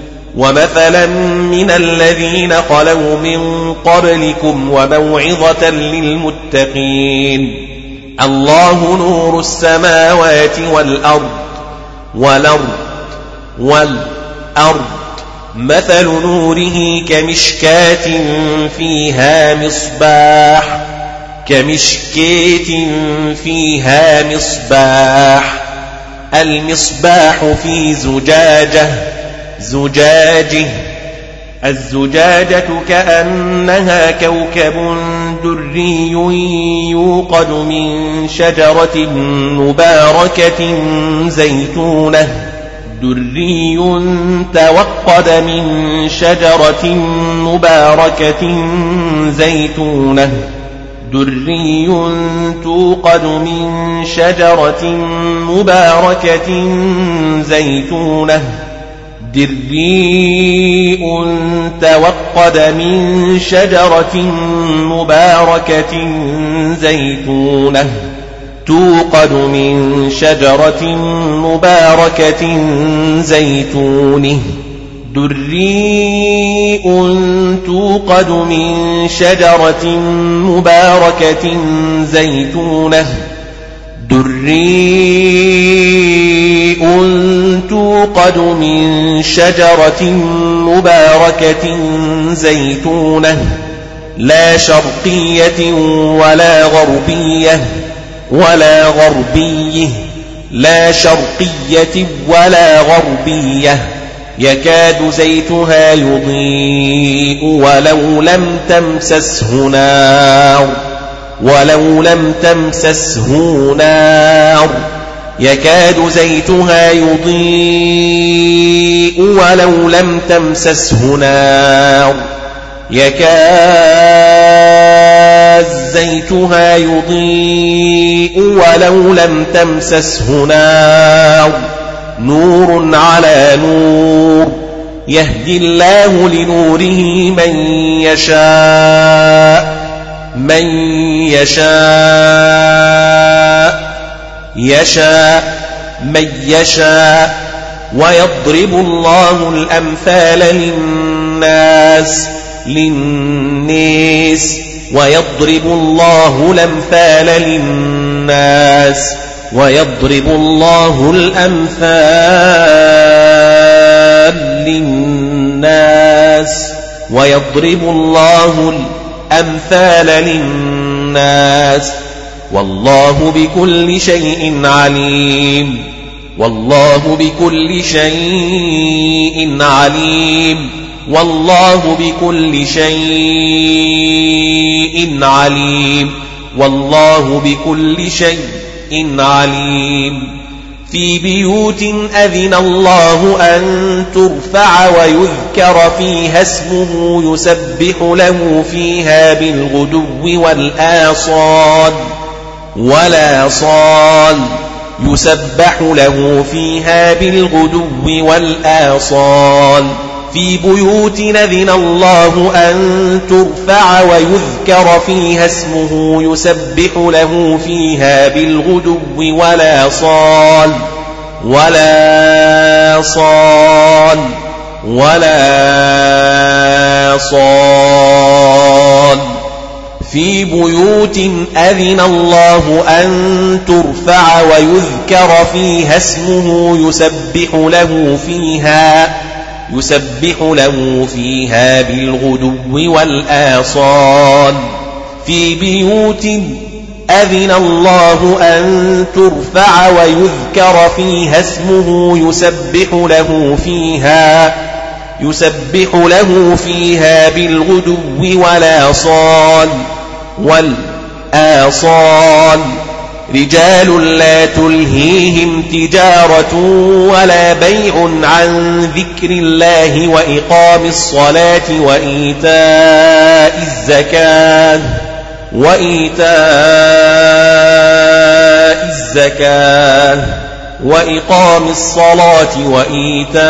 ومثلا من الذين خلوا من قبلكم وموعظة للمتقين. الله نور السماوات والأرض والأرض والأرض. مثل نوره كمشكاة فيها مصباح كمشكاة فيها مصباح. المصباح في زجاجة زجاجه الزجاجة كأنها كوكب دري يوقد من شجرة مباركة زيتونة. دري توقد من شجرة مباركة زيتونة. دري توقد من شجرة مباركة زيتونة. دري توقد من شجرة مباركة زيتونة توقد من شجرة مباركة زيتونه دريء توقد من شجرة مباركة زيتونة دريء توقد من شجرة مباركة زيتونة لا شرقية ولا غربية ولا غربية لا شرقية ولا غربية. يكاد زيتها يضيء ولو لم تمسسه نار ولو لم تمسسه نار. يكاد زيتها يضيء ولو لم تمسسه نار. يكاد زيتها يضيء ولو لم تمسسه نار. نور على نور. يهدي الله لنوره من يشاء. من يشاء. يشاء من يشاء ويضرب الله الأمثال للناس للناس ويضرب الله الأمثال للناس ويضرب الله الأمثال للناس ويضرب الله الأمثال للناس. والله بكل شيء عليم. والله بكل شيء عليم. والله بكل شيء عليم. والله بكل شيء عليم. في بيوت أذن الله أن ترفع ويذكر فيها اسمه يسبح له فيها بالغدو والآصال. والآصال يسبح له فيها بالغدو والآصال في بيوت نذن الله أن ترفع ويذكر فيها اسمه يسبح له فيها بالغدو ولا صال ولا صال ولا صال في بيوت أذن الله أن ترفع ويذكر فيها اسمه يسبح له فيها يسبح له فيها بالغدو والآصال. في بيوت أذن الله أن ترفع ويذكر فيها اسمه يسبح له فيها يسبح له فيها بالغدو والآصال. والآصال. رجال لا تلهيهم تجارة ولا بيع عن ذكر الله وإقام الصلاة وإيتاء الزكاة. وإيتاء الزكاة. وإقام الصلاة وإيتاء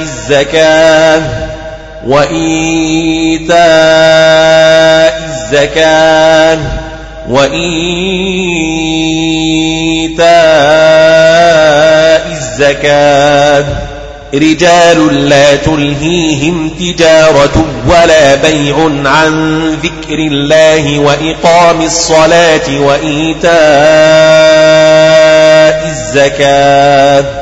الزكاة. وإيتاء الزكاة وإيتاء الزكاة. رجال لا تلهيهم تجارة ولا بيع عن ذكر الله وإقام الصلاة وإيتاء الزكاة.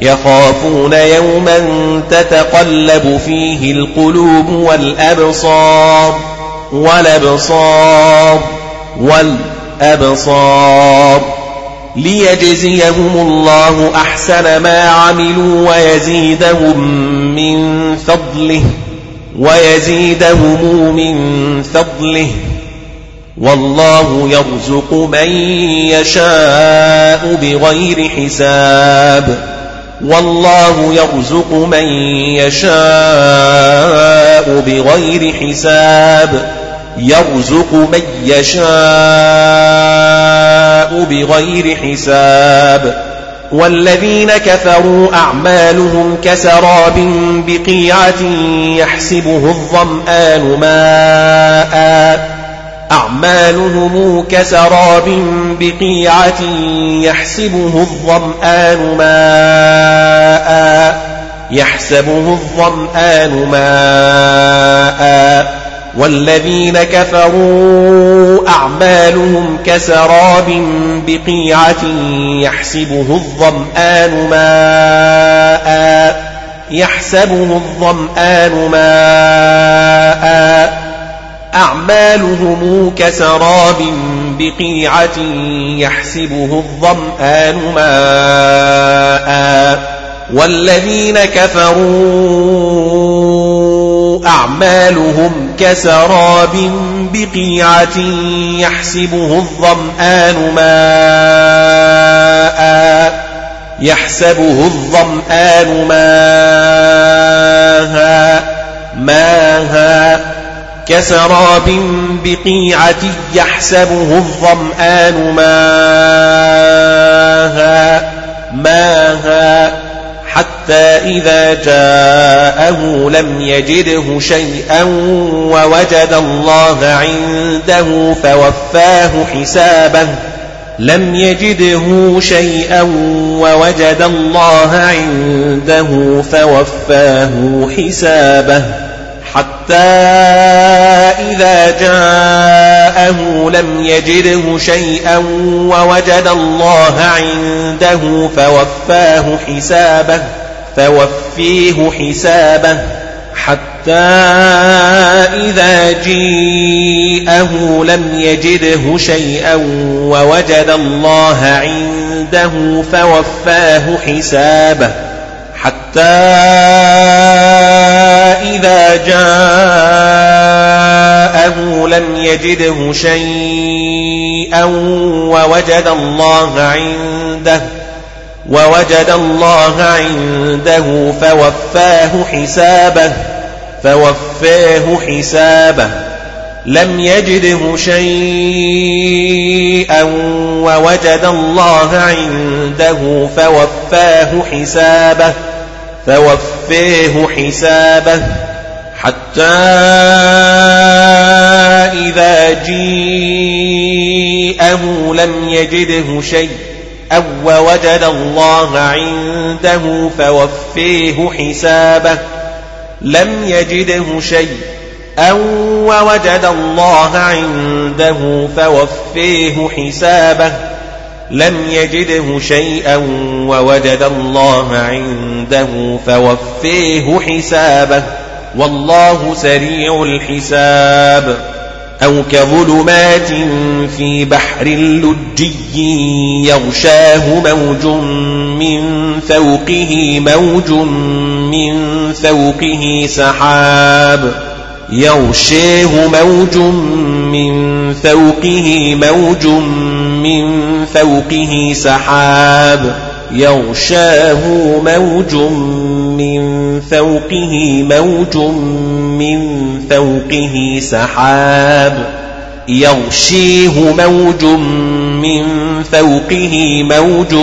يخافون يوما تتقلب فيه القلوب والأبصار والأبصار والأبصار ليجزيهم الله أحسن ما عملوا ويزيدهم من فضله ويزيدهم من فضله والله يرزق من يشاء بغير حساب والله يرزق من يشاء بغير حساب. يرزق من يشاء بغير حساب. والذين كفروا أعمالهم كسراب بقيعة يحسبه الظمآن ماء. أعمالهم كسراب بقيعة يحسبه الظمآن ماء يحسبه الظمآن ماء. والذين كفروا أعمالهم كسراب بقيعة يحسبه الظمآن ماء يحسبه الظمآن ماء. أعمالهم كسراب بقيعة يحسبه الظمآن ماء والذين كفروا أعمالهم كسراب بقيعة يحسبه الظمآن ماء يحسبه الظمآن ماء ماء كسراب بقيعة يحسبه الظمآن ماء ماء حتى إذا جاءه لم يجده شيئا ووجد الله عنده فوفاه حسابه. لم يجده شيئا ووجد الله عنده فوفاه حسابه. حتى إذا جاءه لم يجده شيئا ووجد الله عنده فوفاه حسابه فوفيه حسابه. حتى إذا جيءه لم يجده شيئا ووجد الله عنده فوفاه حسابه. حتى إذا جاءه لم يجده شيئا ووجد الله عنده ووجد الله عنده فوفاه حسابه فوفاه حسابه. لم يجده شيئا ووجد الله عنده فوفاه حسابه. فوفيه حسابه حتى إذا جيءه لم يجده شيء أو وجد الله عنده فوفيه حسابه لم يجده شيء أو وجد الله عنده فوفيه حسابه لم يجده شيئا ووجد الله عنده فوفيه حسابه والله سريع الحساب. أو كظلمات في بحر لجي يغشاه موج من فوقه موج من فوقه سحاب. يغشاه موج من فوقه موج من فوقه سحاب يغشاه موج من فوقه موج من فوقه سحاب يغشيه موج من فوقه موج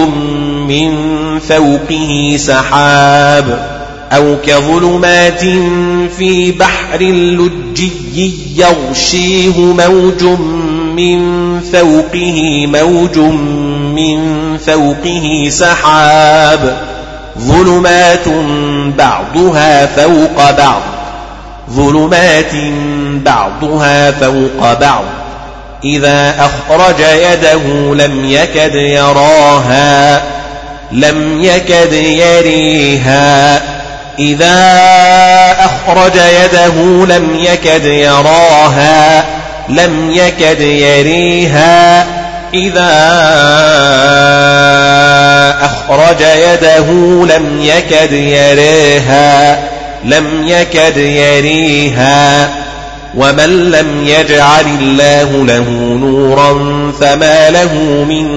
من فوقه سحاب أو كظلمات في بحر لجي يغشيه موج من فوقه موج من فوقه سحاب ظلمات بعضها فوق بعض ظلمات بعضها فوق بعض إذا أخرج يده لم يكد يراها لم يكد يريها إذا أخرج يده لم يكد يراها لم يكد يريها إذا أخرج يده لم يكد يريها لم يكد يريها. ومن لم يجعل الله له نورا فما له من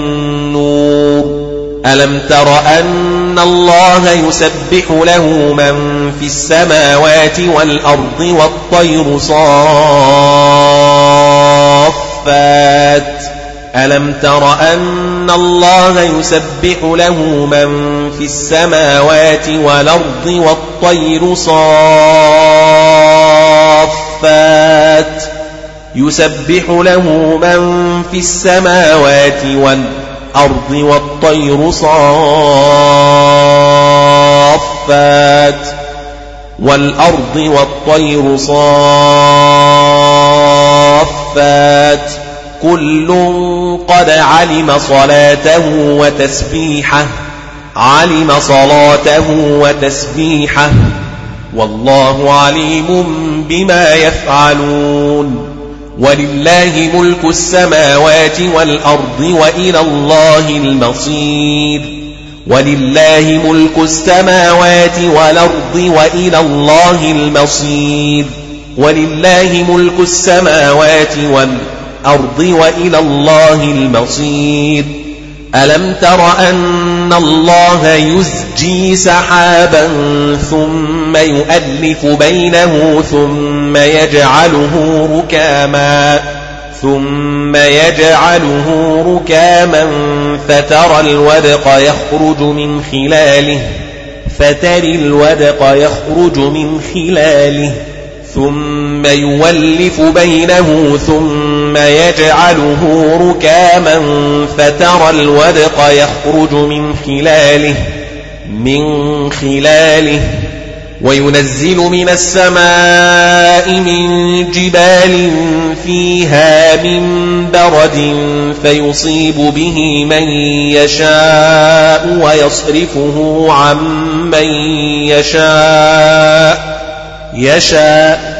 نور. ألم تر أن الله يسبح له من في السماوات والأرض والطير صافات؟ ألم تر أن الله يسبح له من في السماوات والأرض والطير صافات؟ يسبح له من في السماوات والأرض والطير صافات والأرض والطير صافات كل قد علم صلاته وتسبيحه علم صلاته وتسبيحه والله عليم بما يفعلون. ولله ملك السماوات والأرض وإلى الله المصير. ولله ملك السماوات والأرض وإلى الله المصير. ولله ملك السماوات والأرض الأرض وإلى الله المصير. ألم تر أن الله يزجي سحابا ثم يؤلف بينه ثم يجعله ركاما ثم يجعله ركاما فترى الودق يخرج من خلاله فتري الودق يخرج من خلاله ثم يولف بينه ثم يجعله ركاما فترى الودق يخرج من خلاله من خلاله وينزل من السماء من جبال فيها من برد فيصيب به من يشاء ويصرفه عن من يشاء يشاء.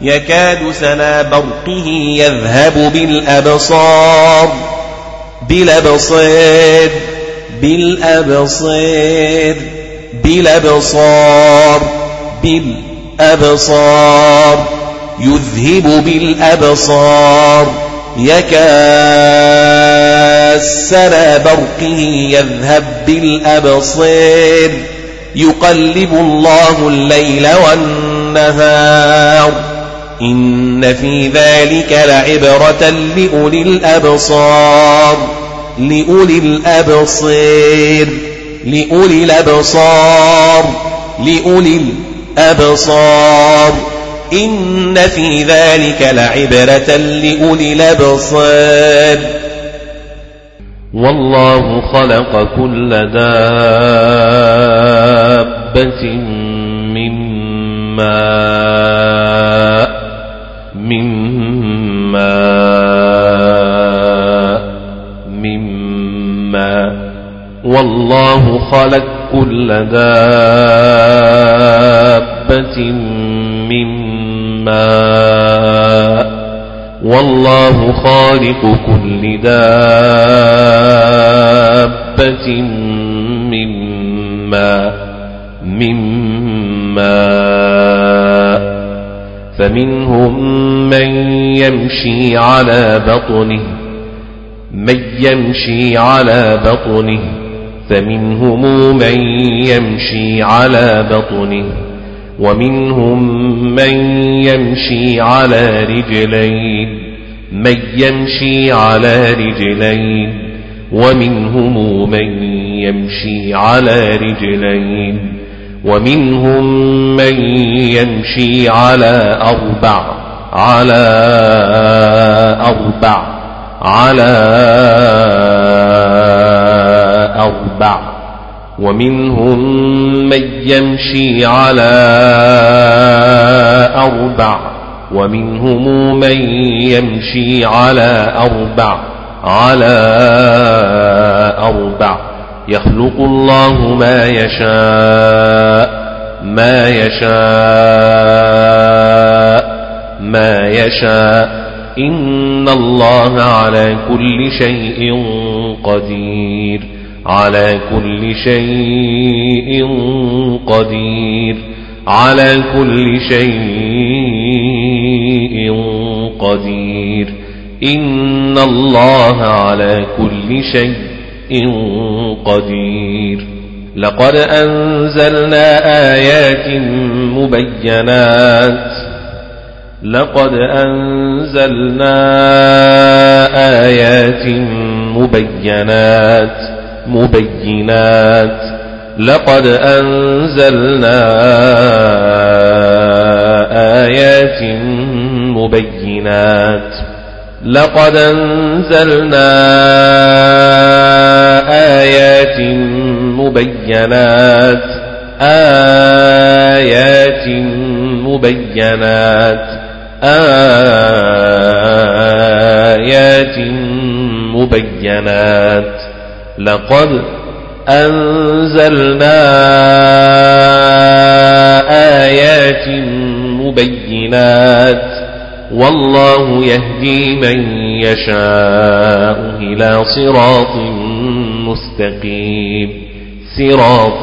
يكاد سنا برقه يذهب بالأبصار بالأبصار بالأبصار بالأبصار بالأبصار يذهب بالأبصار يكاسر برقه يذهب بالأبصير يقلب الله الليل والنهار. إن في ذلك لعبرة لأولي الأبصار لأولي الأبصير لأولي الأبصار لأولي الأبصار. إن في ذلك لعبرة لأولي الأبصار. والله خلق كل دابة من ماء. من ماء من ماء. والله خلق كل دابة من الماء والله خالق كل دابة مما مما فمنهم من يمشي على بطنه من يمشي على بطنه فمنهم من يمشي على بطنه ومنهم من يمشي على رجلين من يمشي على رجلين ومنهم من يمشي على رجلين. ومنهم من يمشي على أربع على أربع على أربع. ومنهم من يمشي على أربع ومنهم من يمشي على أربع على أربع. يخلق الله ما يشاء ما يشاء ما يشاء. إن الله على كل شيء قدير على كل شيء قدير على كل شيء قدير. إن الله على كل شيء قدير. لقد أنزلنا آيات مبينات. لقد أنزلنا آيات مبينات. مبينات. لقد أنزلنا آيات مبينات. لقد أنزلنا آيات مبينات آيات مبينات آيات مبينات. لقد أنزلنا آيات مبينات. والله يهدي من يشاء إلى صراط مستقيم. صراط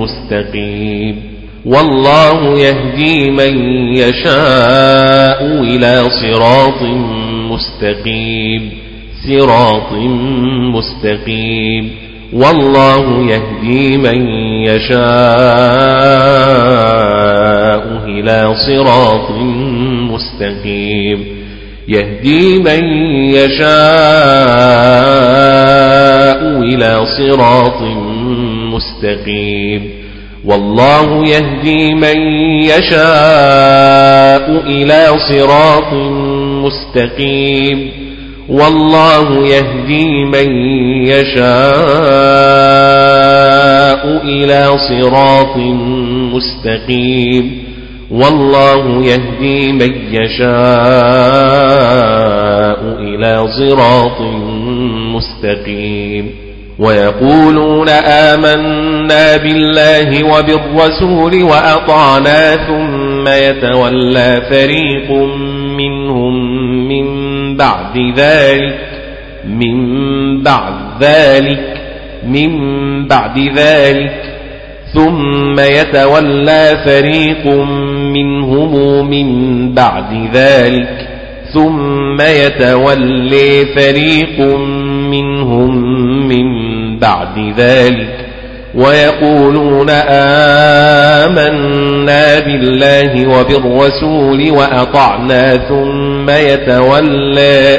مستقيم. والله يهدي من يشاء إلى صراط مستقيم. صراط مستقيم. والله يهدي من يشاء إلى صراط مستقيم يهدي من يشاء إلى صراط مستقيم. والله يهدي من يشاء إلى صراط مستقيم. والله يهدي من يشاء إلى صراط مستقيم. والله يهدي من يشاء إلى صراط مستقيم. ويقولون آمنا بالله وبالرسول وأطعنا ثم يتولى فريق منهم من بعد ذلك من بعد ذلك من بعد ذلك. ثم يتولى فريق منهم من بعد ذلك ثم يتولي فريق منهم من بعد ذلك. ويقولون آمنا بالله وبالرسول وأطعنا ثم يتولى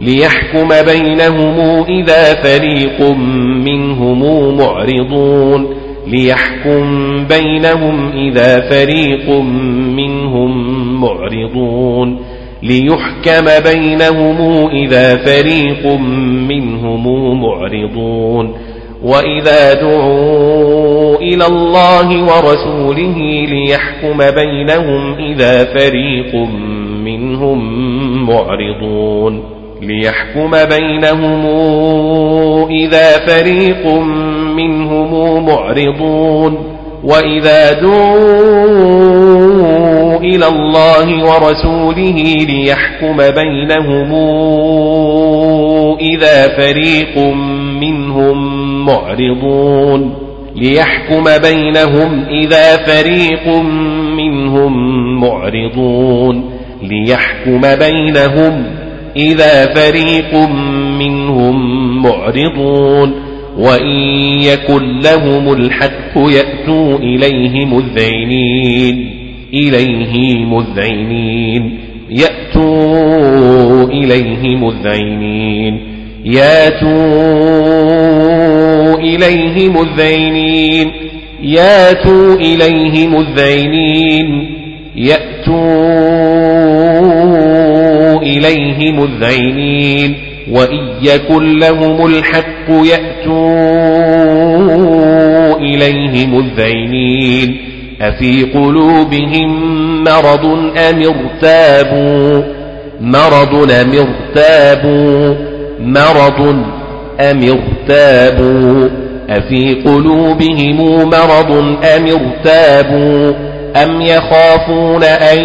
ليحكم بينهم إذا فريق منهم معرضون. ليحكم بينهم إذا فريق منهم معرضون. ليحكم بينهم إذا فريق منهم معرضون. وإذا دعوا إلى الله ورسوله ليحكم بينهم إذا فريق منهم معرضون. ليحكم بينهم إذا فريق منهم معرضون وإذا دعوا إلى الله ورسوله ليحكم بينهم إذا فريق منهم معرضون ليحكم بينهم إذا فريق منهم معرضون ليحكم بينهم إذا فريق منهم معرضون وإن يكن لهم الحق يأتوا إليه مذعنين إليه مذعنين. يأتوا إليه مذعنين. ياتوا إليه مذعنين. ياتوا إليه مذعنين. يأتوا إليه مذعنين وإن يكن لهم الحق يأتوا إليه مذعنين أفي قلوبهم مرض أم ارتابوا مرض أم ارتابوا مرض أم ارتابوا أفي قلوبهم مرض أم ارتابوا أم يخافون أن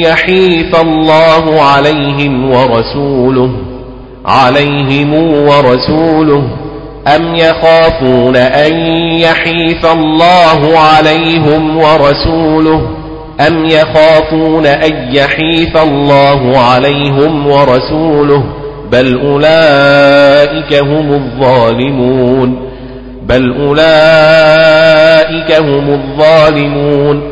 يحيف الله عليهم ورسوله عليهم ورسوله؟ أم يخافون أن يحيف الله عليهم ورسوله؟ أم يخافون أن يحيف الله عليهم ورسوله؟ بل أولئك هم الظالمون. بل أولئك هم الظالمون.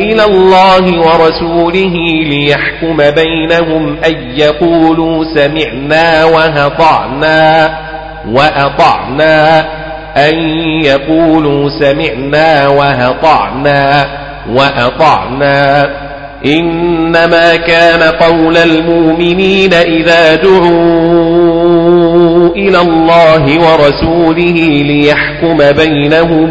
إلى الله ورسوله ليحكم بينهم أن يقولوا سمعنا وأطعنا وأطعنا. أن يقولوا سمعنا وأطعنا وأطعنا. إنما كان قول المؤمنين إذا دعوا إلى الله ورسوله ليحكم بينهم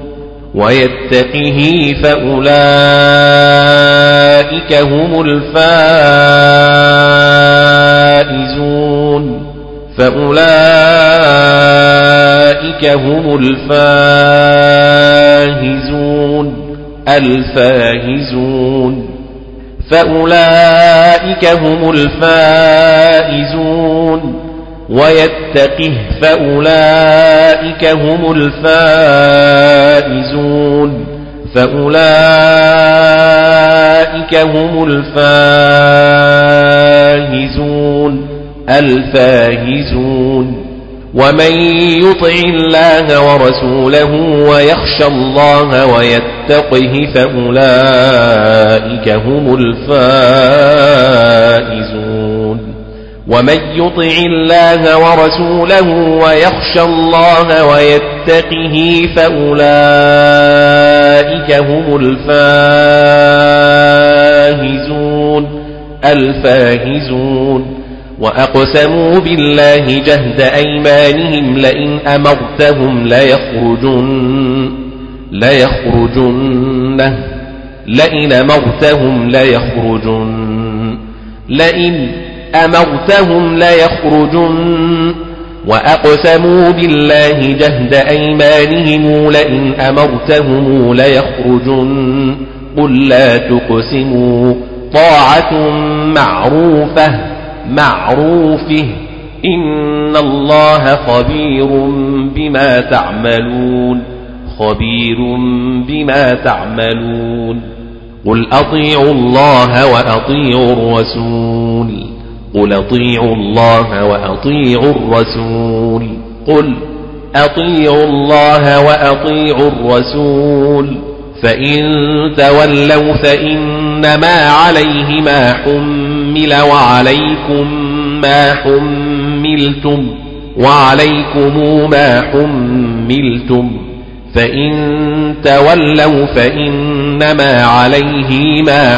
ويتقه فأولئك هم الفائزون فأولئك هم الفائزون الفاهزون فأولئك هم الفائزون ويتقه فأولئك هم الفائزون فأولئك هم الفائزون الفاهزون ومن يطع الله ورسوله ويخشى الله ويتقه فأولئك هم الفائزون ومن يطع الله ورسوله ويخشى الله ويتقه فأولئك هم الفائزون الفاهزون. وأقسموا بالله جهد أيمانهم لئن أمرتهم ليخرجن ليخرجن لئن أمرتهم ليخرجن لئن أمرتهم ليخرجن وأقسموا بالله جهد أيمانهم لئن أمرتهم ليخرجن قل لا تقسموا طاعة معروفة معروفة إن الله خبير بما تعملون خبير بما تعملون قل أطيعوا الله وأطيعوا الرسول قل أطيعوا الله وأطيعوا الرسول. قل أطيعوا الله وأطيعوا الرسول. فإن تولوا فإنما عليه ما حمل وعليكم ما حملتم وعليكم ما حملتم. فإن تولوا فإنما عليه ما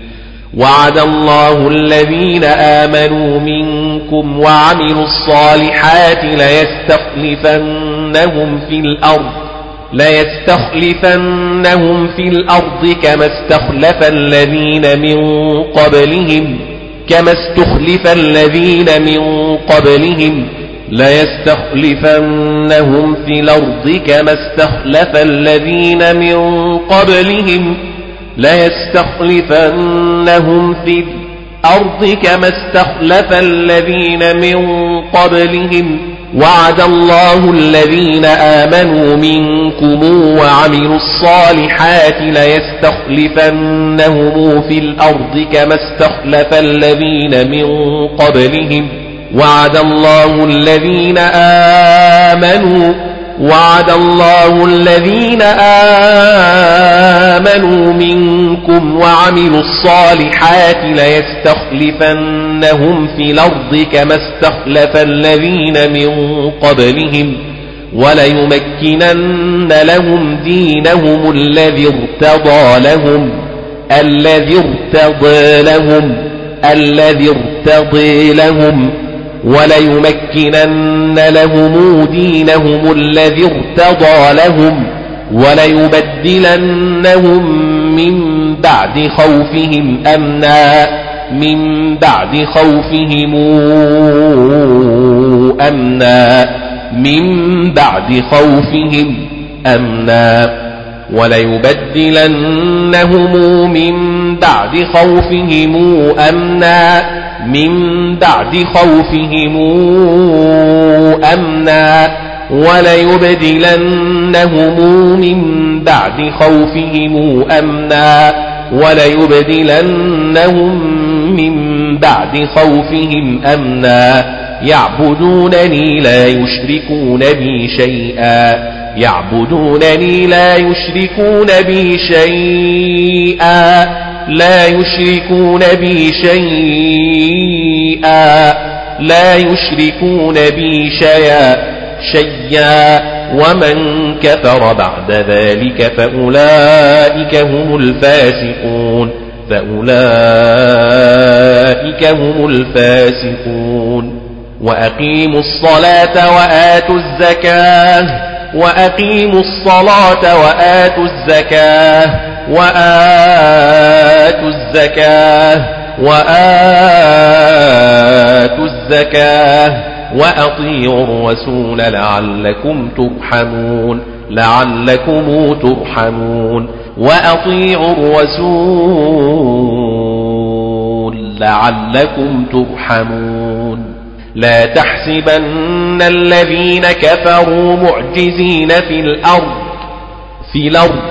وعد الله الذين آمنوا منكم وعملوا الصالحات ليستخلفنهم في الأرض ليستخلفنهم في الأرض كما استخلف الذين من قبلهم كما استخلف الذين من قبلهم ليستخلفنهم في الأرض كما استخلف الذين من قبلهم. ليستخلفنهم في الأرض كما استخلف الذين من قبلهم وعد الله الذين آمنوا منكم وعملوا الصالحات ليستخلفنهم في الأرض كما استخلف الذين من قبلهم وعد الله الذين آمنوا وعد الله الذين آمنوا منكم وعملوا الصالحات ليستخلفنهم في الأرض كما استخلف الذين من قبلهم وليمكنن لهم دينهم الذي ارتضى لهم الذي ارتضى لهم الذي ارتضي لهم وليمكنن لهم دينهم الذي ارتضى لهم وليبدلنهم من بعد خوفهم أمنا من بعد خوفهم أمنا من بعد خوفهم أمنا. وليبدلنهم من بعد خوفهم أمنا من بعد خوفهم أمنا. وليبدلنهم من بعد خوفهم أمنا وليبدلنهم من بعد خوفهم أمنا يعبدونني لا يشركون بي شيئا يعبدونني لا يشركون بي شيئا لا يشركون بي شيئا لا يشركون بي شيئا شيئا ومن كفر بعد ذلك فأولئك هم الفاسقون فأولئك هم الفاسقون وأقيموا الصلاة وآتوا الزكاة وأقيموا الصلاة وآتوا الزكاة وآتوا الزكاة وآتوا الزكاة وأطيعوا الرسول لعلكم ترحمون لعلكم ترحمون. وأطيعوا الرسول لعلكم ترحمون. لا تحسبن الذين كفروا معجزين في الأرض في الأرض.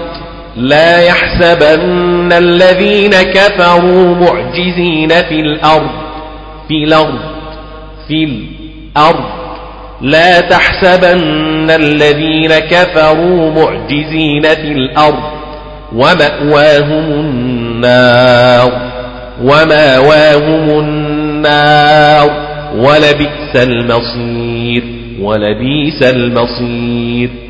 لا يحسبن الذين كفروا معجزين في الأرض في الأرض في الأرض لا تحسبن الذين كفروا معجزين في الأرض. ومأواهم النار. ومأواهم النار. ولبئس المصير. ولبئس المصير.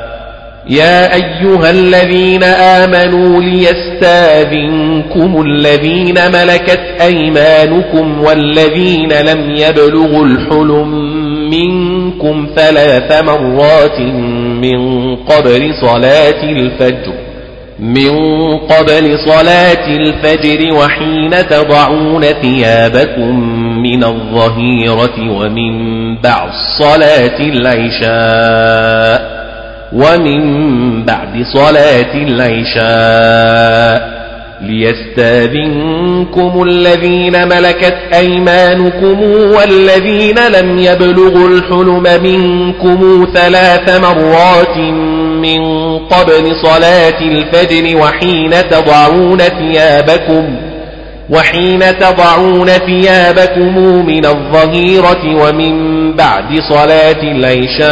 يا أيها الذين آمنوا ليستاذنكم الذين ملكت أيمانكم والذين لم يبلغوا الحلم منكم ثلاث مرات من قبل صلاة الفجر من قبل صلاة الفجر وحين تضعون ثيابكم من الظهيرة ومن بعد صلاة العشاء ومن بعد صلاة العشاء ليستاذنكم الذين ملكت أيمانكم والذين لم يبلغوا الحلم منكم ثلاث مرات من قبل صلاة الفجر وحين تضعون ثيابكم وحين تضعون ثيابكم من الظهيرة ومن بعد صلاة العشاء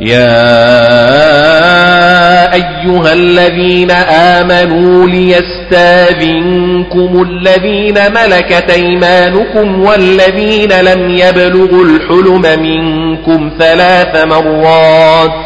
يا أيها الذين آمنوا ليستاذنكم الذين ملكت أيمانكم والذين لم يبلغوا الحلم منكم ثلاث مرات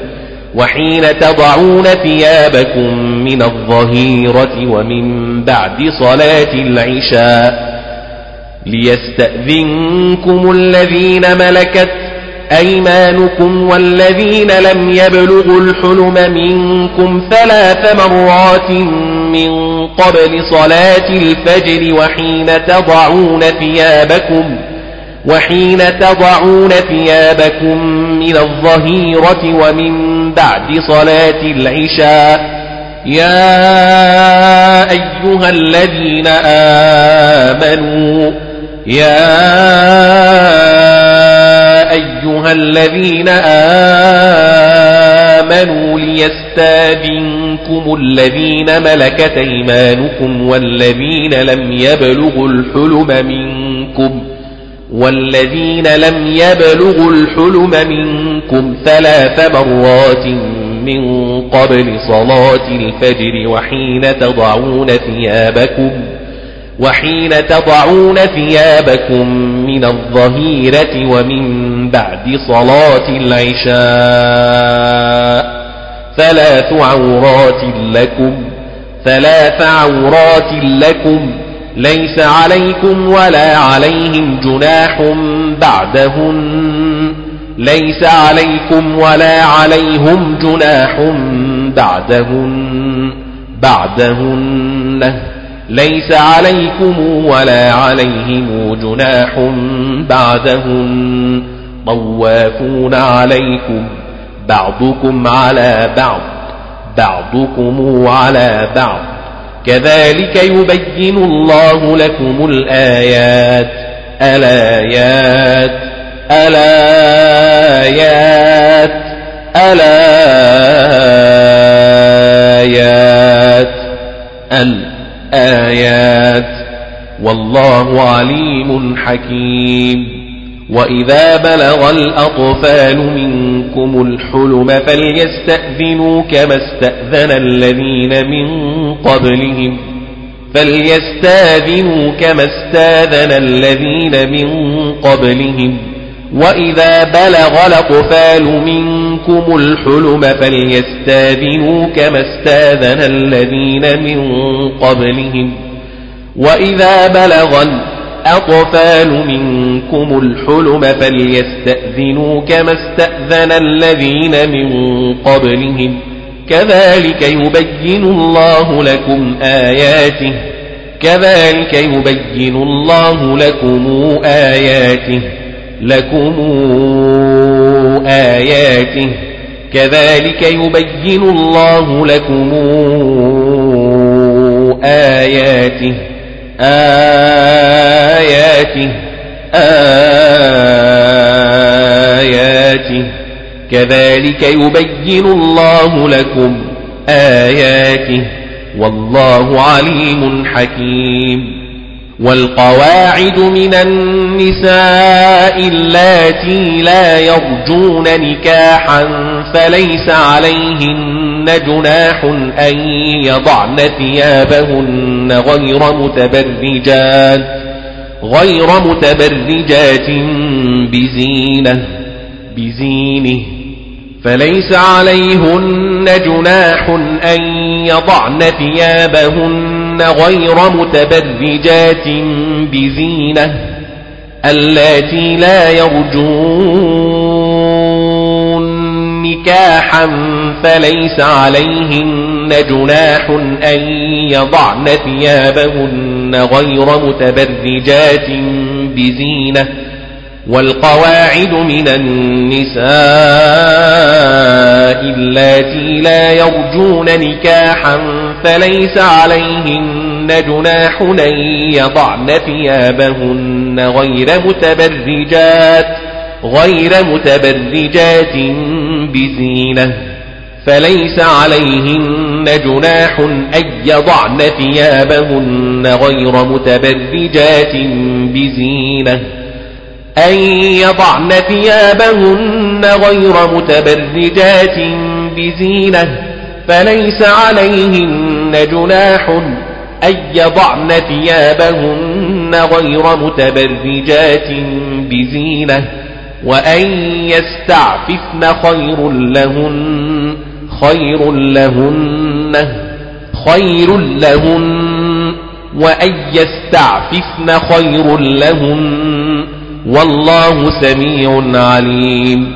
وحين تضعون ثيابكم من الظهيرة ومن بعد صلاة العشاء ليستأذنكم الذين ملكت أيمانكم والذين لم يبلغوا الحلم منكم ثلاث مرات من قبل صلاة الفجر وحين تضعون ثيابكم وحين تضعون ثيابكم من الظهيرة ومن بعد صلاة العشاء يا أيها الذين آمنوا يا أيها الذين آمنوا ليستاذنكم الذين ملكت أيمانكم والذين لم يبلغوا الحلم منكم. والذين لم يبلغوا الحلم منكم ثلاث مرات من قبل صلاة الفجر وحين تضعون ثيابكم وحين تضعون ثيابكم من الظهيرة ومن بعد صلاة العشاء ثلاث عورات لكم ثلاث عورات لكم ليس عليكم ولا عليهم جناح بعدهن ليس عليكم ولا عليهم جناح بعدهن بعدهن ليس عليكم ولا عليهم جناح بعدهن طوافون عليكم بعضكم على بعض بعضكم على بعض كذلك يبين الله لكم الآيات. الآيات. الآيات. الآيات. الآيات. والله عليم حكيم. وإذا بلغ الأطفال منكم الحلم فليستأذنوا كما استأذن الذين من قبلهم فليستاذنوا كما استاذن الذين من قبلهم وإذا بلغ الأطفال منكم الحلم فليستاذنوا كما استاذن الذين من قبلهم وإذا بلغ الأطفال منكم الحلم فليستأذنوا كما استأذن الذين من قبلهم. كذلك يبين الله لكم آياته. كذلك يبين الله لكم آياته. لكم آياته. كذلك يبين الله لكم آياته. آياته آياته. كذلك يبين الله لكم آياته. والله عليم حكيم. والقواعد من النساء اللاتي لا يرجون نكاحا فليس عليهن جناح أن يضعن ثيابهن غير متبرجات غير متبرجات بزينة بزينة. فليس عليهن جناح أن يضعن ثيابهن غير متبرجات بزينة اللاتي لا يرجون نكاحا فليس عليهن جناح أن يضعن ثيابهن غير متبرجات بزينة والقواعد من النساء اللاتي لا يرجون نكاحا فليس عليهن جناح أن يضعن ثيابهن غير متبرجات غير متبرجات بزينة. فليس عليهن جناح أن يضعن ثيابهن غير متبرجات بزينة. أن يضعن ثيابهن غير متبرجات بزينة. فليس عليهن جناح أن يضعن ثيابهن غير متبرجات بزينة وأن يستعففن خير لهن خير لهن خير لهن وأن يستعففن خير لهن. والله سميع عليم.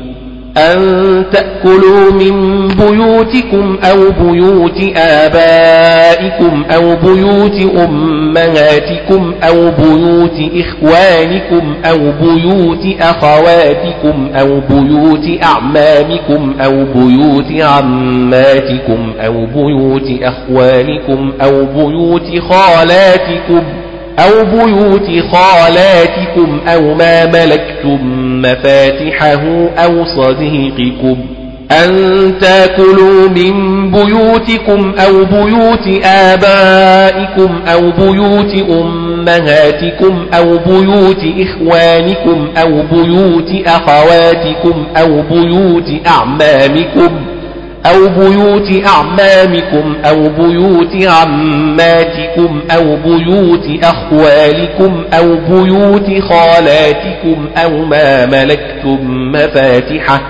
أن تأكلوا من بيوتكم أو بيوت آبائكم أو بيوت أمهاتكم أو بيوت إخوانكم أو بيوت أخواتكم أو بيوت أعمامكم أو بيوت عماتكم أو بيوت أخوانكم أو بيوت خالاتكم أو بيوت خالاتكم أو ما ملكتم مفاتحه أو صديقكم أن تاكلوا من بيوتكم أو بيوت آبائكم أو بيوت أمهاتكم أو بيوت إخوانكم أو بيوت أخواتكم أو بيوت أعمامكم أو بيوت أعمامكم أو بيوت عماتكم أو بيوت أخوالكم أو بيوت خالاتكم أو ما ملكتم مفاتحه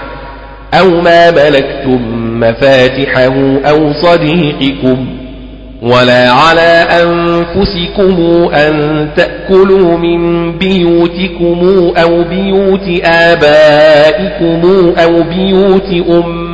أو ما ملكتم مفاتحه أو صديقكم ولا على أنفسكم أن تأكلوا من بيوتكم أو بيوت آبائكم أو بيوت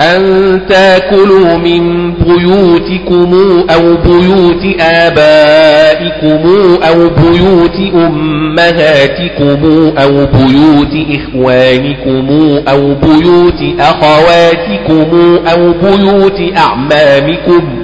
أن تاكلوا من بيوتكم أو بيوت آبائكم أو بيوت أمهاتكم أو بيوت إخوانكم أو بيوت أخواتكم أو بيوت أعمامكم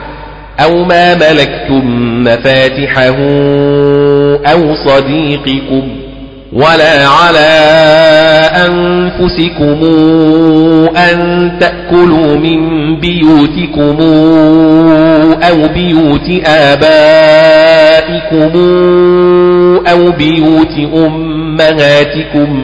أو ما ملكتم مفاتحه أو صديقكم ولا على أنفسكم أن تأكلوا من بيوتكم أو بيوت آبائكم أو بيوت أمهاتكم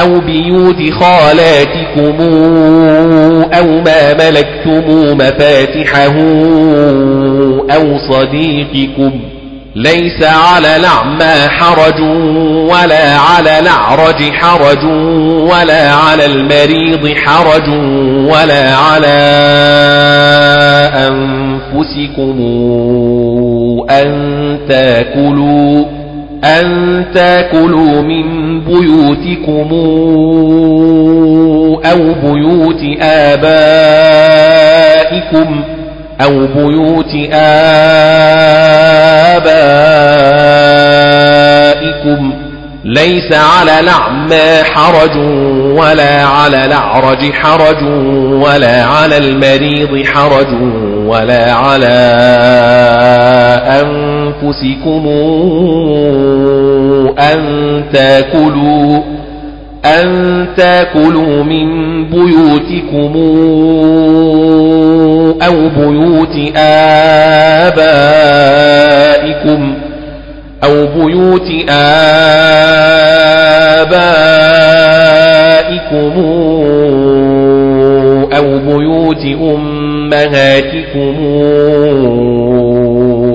أو بيوت خالاتكم أو ما ملكتم مفاتحه أو صديقكم. ليس على الأعمى حرج ولا على الأعرج حرج ولا على المريض حرج ولا على أنفسكم أن تاكلوا أن تاكلوا من بيوتكم أو بيوت آبائكم أو بيوت آبائكم. ليس على الأعمى حرج ولا على الأعرج حرج ولا على المريض حرج ولا على أنفسكم أن تاكلوا أن تاكلوا من بيوتكم أو بيوت آبائكم أو بيوت آبائكم أو بيوت أمهاتكم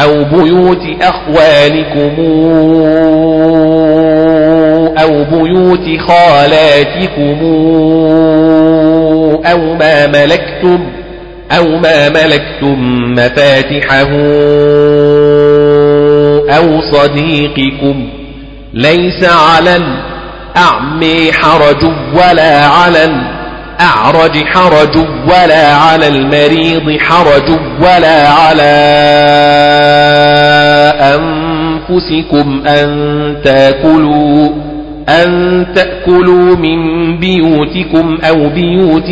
أو بيوت أخوالكم أو بيوت خالاتكم أو ما ملكتم أو ما ملكتم مفاتحه أو صديقكم. ليس على الأعمي حرج ولا على الأعرج حرج ولا على المريض حرج ولا على أنفسكم أن تأكلوا أن تأكلوا من بيوتكم أو بيوت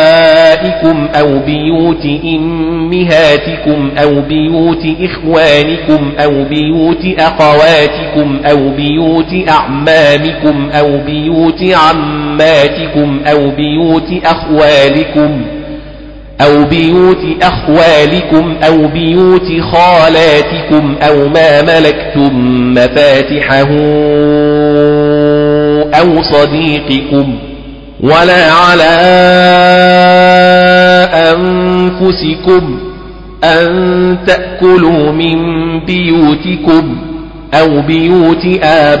آبائكم أو بيوت إمهاتكم أو بيوت إخوانكم أو بيوت أخواتكم أو بيوت أعمامكم أو بيوت عماتكم أو بيوت أخوالكم أو بيوت أخوالكم أو بيوت خالاتكم أو ما ملكتم مفاتحه أو صديقكم ولا على أنفسكم أن تأكلوا من بيوتكم أو بيوت آبائكم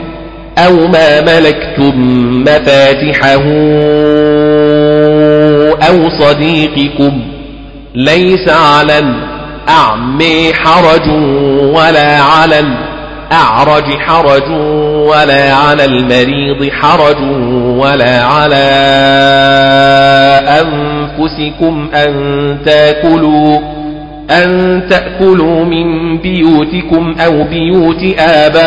أو ما ملكتم مفاتحه أو صديقكم ليس على الأعمي حرج ولا على الأعرج حرج ولا على المريض حرج ولا على أنفسكم أن تاكلوا أن تأكلوا من بيوتكم أو بيوت آبائكم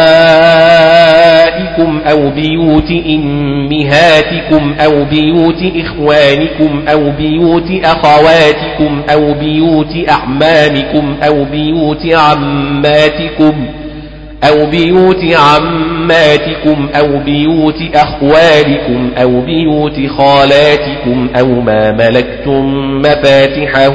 أو بيوت إمهاتكم أو بيوت إخوانكم أو بيوت أخواتكم أو بيوت أعمامكم أو بيوت عماتكم أو بيوت عماتكم أو بيوت أخوالكم أو بيوت خالاتكم أو ما ملكتم مفاتحه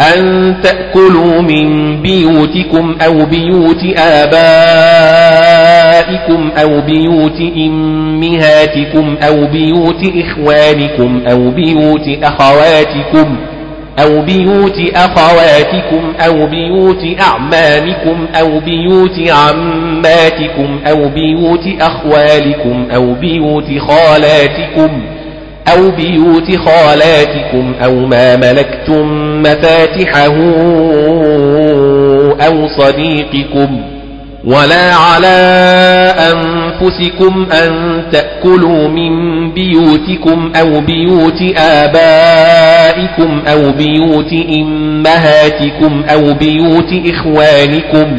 أن تأكلوا من بيوتكم أو بيوت آبائكم أو بيوت إمهاتكم أو بيوت إخوانكم أو بيوت أخواتكم أو بيوت أخواتكم أو بيوت أعمامكم أو بيوت عماتكم أو بيوت أخوالكم أو بيوت خالاتكم أو بيوت خالاتكم أو ما ملكتم مفاتحه أو صديقكم ولا على أنفسكم أن تأكلوا من بيوتكم أو بيوت آبائكم أو بيوت إمهاتكم أو بيوت إخوانكم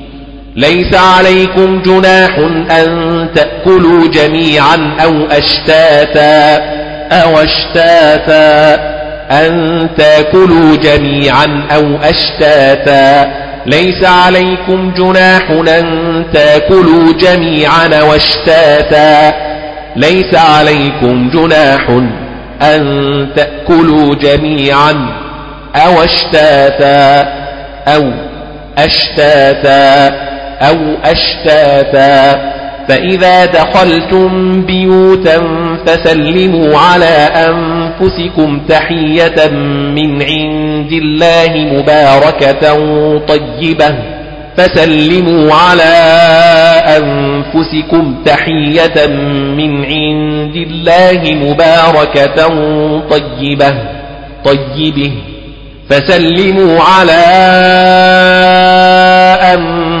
ليس عليكم جناح أن تأكلوا جميعا أو أشتاتا أو أشتاتا أن تأكلوا جميعا أو أشتاتا ليس عليكم جناح أن تأكلوا جميعا واشتاتا ليس عليكم جناح أن تأكلوا جميعا أو اشتاتا أو أشتاتا أو أشتاتا فإذا دخلتم بيوتا فسلموا على أنفسكم تحية من عند الله مباركة طيبة فسلموا على أنفسكم تحية من عند الله مباركة طيبة طيبة فسلموا على أنفسكم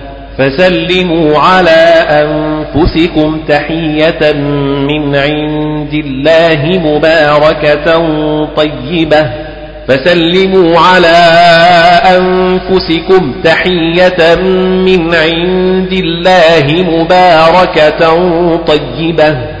فسلموا على أنفسكم تحية من عند الله مباركة طيبة. فسلموا على أنفسكم تحية من عند الله مباركة طيبة.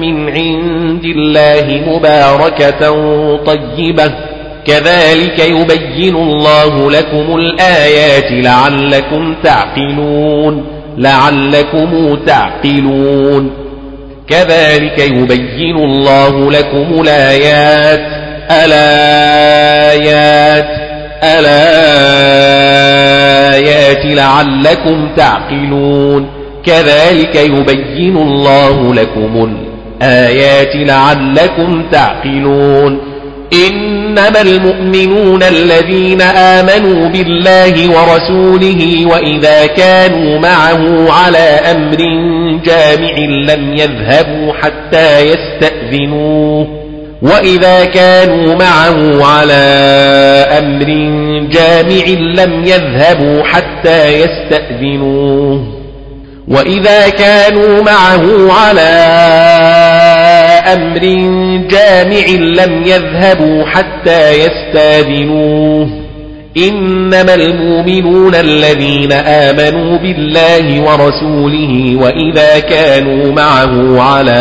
من عند الله مباركة طيبة. كذلك يبين الله لكم الآيات لعلكم تعقلون. لعلكم تعقلون. كذلك يبين الله لكم الآيات. ألا الآيات لعلكم تعقلون. كذلك يبين الله لكم الآيات لعلكم تعقلون. إنما المؤمنون الذين آمنوا بالله ورسوله وإذا كانوا معه على أمر جامع لم يذهبوا حتى يستأذنوه. وإذا كانوا معه على أمر جامع لم يذهبوا حتى يستأذنوه. وإذا كانوا معه على أمر جامع لم يذهبوا حتى يستاذنوه. إنما المؤمنون الذين آمنوا بالله ورسوله وإذا كانوا معه على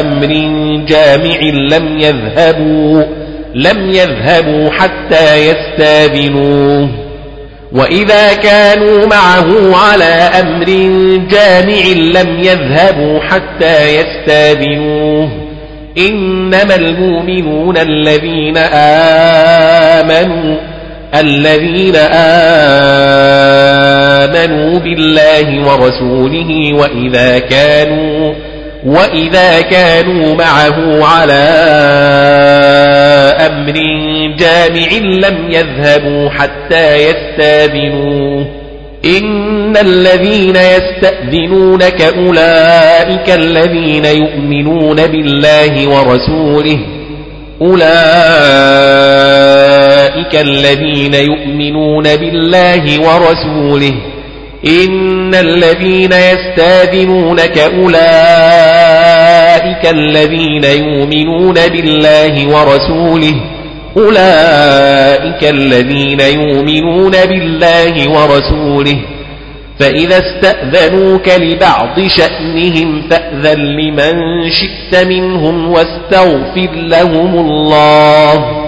أمر جامع لم يذهبوا لم يذهبوا حتى يستاذنوه. وإذا كانوا معه على أمر جامع لم يذهبوا حتى يستاذنوه إنما المؤمنون الذين آمنوا الذين آمنوا بالله ورسوله وإذا كانوا وإذا كانوا معه على أمر جامع لم يذهبوا حتى يستاذنوه إن الذين يستأذنونك أولئك الذين يؤمنون بالله ورسوله أولئك الذين يؤمنون بالله ورسوله إن الذين يستاذنونك أولئك الذين يؤمنون بالله ورسوله أولئك الذين يؤمنون بالله ورسوله فإذا استأذنوك لبعض شأنهم فأذن لمن شئت منهم واستغفر لهم الله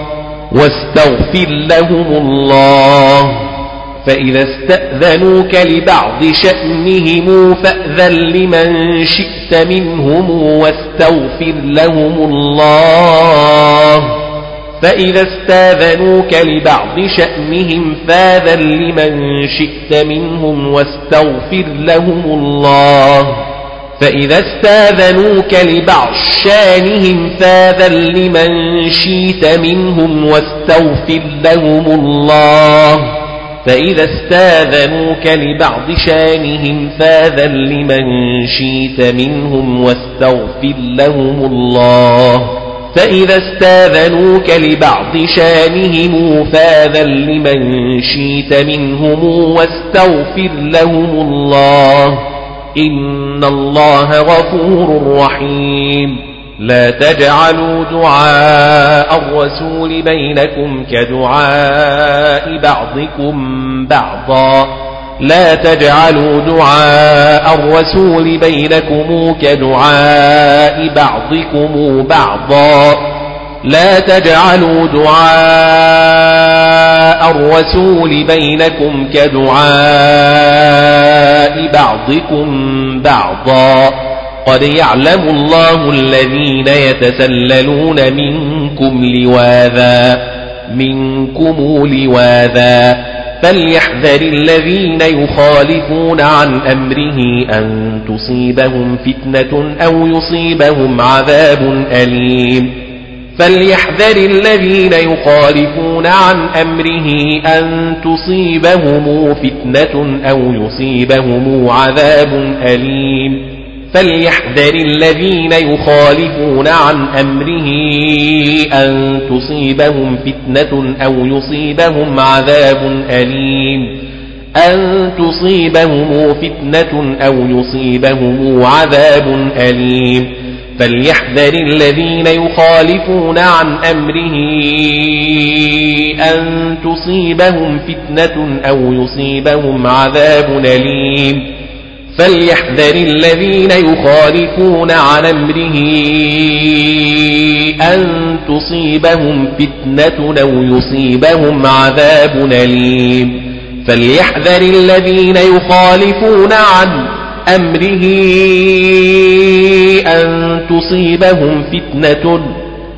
واستغفر لهم الله فإذا استأذنوك لبعض شأنهم فأذن لمن شئت منهم واستغفر لهم الله. فإذا استأذنوك لبعض شأنهم فأذن لمن شئت منهم واستغفر لهم الله. فإذا استأذنوك لبعض شأنهم فأذن لمن شئت منهم واستغفر لهم الله. فإذا استاذنوك لبعض شانهم فاذن لمن شئت منهم واستغفر لهم الله. فإذا استاذنوك لبعض شانهم فاذن لمن شئت منهم واستغفر لهم الله. إن الله غفور رحيم. لا تجعلوا دعاء الرسول بينكم كدعاء بعضكم بعضا. لا تجعلوا دعاء الرسول بينكم كدعاء بعضكم بعضا. لا تجعلوا دعاء الرسول بينكم كدعاء بعضكم بعضا. قد يعلم الله الذين يتسللون منكم لواذا منكم لواذا. فليحذر الذين يخالفون عن أمره أن تصيبهم فتنة أو يصيبهم عذاب أليم. فليحذر الذين يخالفون عن أمره أن تصيبهم فتنة أو يصيبهم عذاب أليم. فليحذر الذين يخالفون عن أمره أن تصيبهم فتنة أو يصيبهم عذاب أليم. أن تصيبهم فتنة أو يصيبهم عذاب أليم. فليحذر الذين يخالفون عن أمره أن تصيبهم فتنة أو يصيبهم عذاب أليم. فليحذر الذين يخالفون عن أمره أن تصيبهم فتنة أو يصيبهم عذاب أليم. فليحذر الذين يخالفون عن أمره أن تصيبهم فتنة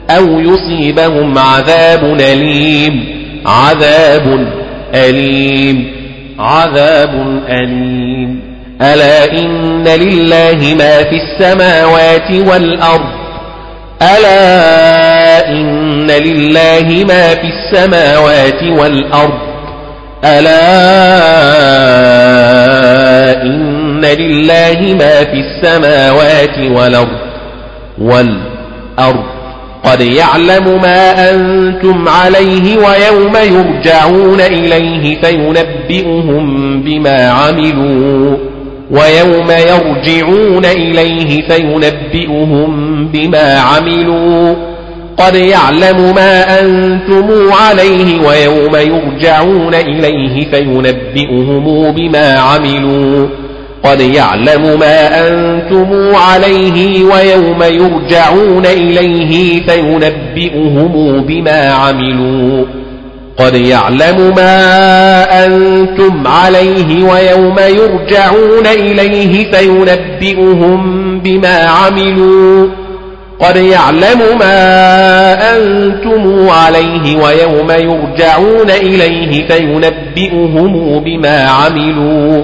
أو يصيبهم عذاب أليم. عذاب أليم. عذاب أليم. ألا إن لله ما في السماوات والأرض؟ ألا إن لله ما في السماوات والأرض؟ ألا إن لله ما في السماوات والأرض؟ والأرض. قد يعلم ما أنتم عليه ويوم يرجعون إليه فينبئهم بما عملوا. ويوم يرجعون إليه فينبئهم بما عملوا. قد يعلم ما أنتم عليه ويوم يرجعون إليه فينبئهم بما عملوا. قد يعلم ما أنتم عليه ويوم يرجعون إليه فينبئهم بما عملوا. قد يعلم ما أنتم عليه ويوم يرجعون إليه فينبئهم بما عملوا قد يعلم ما أنتم عليه ويوم يرجعون إليه فينبئهم بما عملوا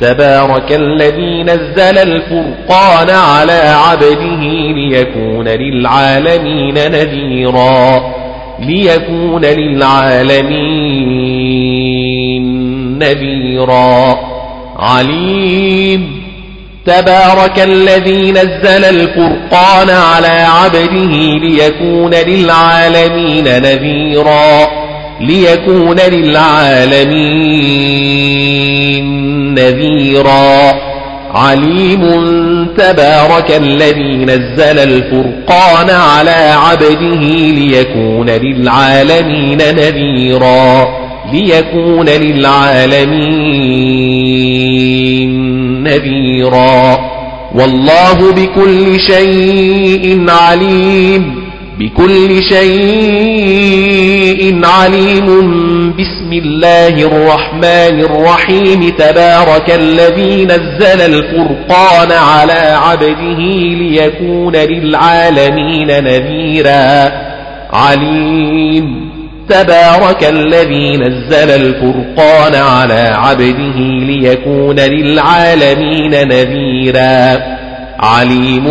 تبارك الذي نزل الفرقان على عبده ليكون للعالمين نذيرا ليكون للعالمين نذيرا. عليم. تبارك الذي نزل الفرقان على عبده ليكون للعالمين نذيرا. ليكون للعالمين نذيرا. عليم تبارك الذي نزل الفرقان على عبده ليكون للعالمين نذيرا. ليكون للعالمين نذيرا. والله بكل شيء عليم. بكل شيء عليم. بسم الله الرحمن الرحيم. تبارك الذي نزل الفرقان على عبده ليكون للعالمين نذيرا. عليم. تبارك الذي نزل الفرقان على عبده ليكون للعالمين نذيرا. عليم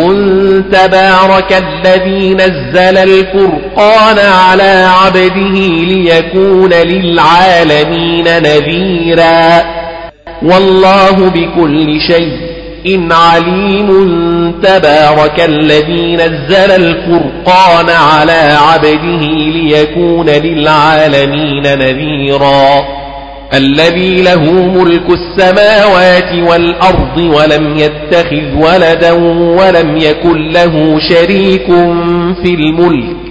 تبارك الذي نزل الفرقان على عبده ليكون للعالمين نذيرا. والله بكل شيء عليم تبارك الذي نزل الفرقان على عبده ليكون للعالمين نذيرا. الذي له ملك السماوات والأرض ولم يتخذ ولدا ولم يكن له شريك في الملك.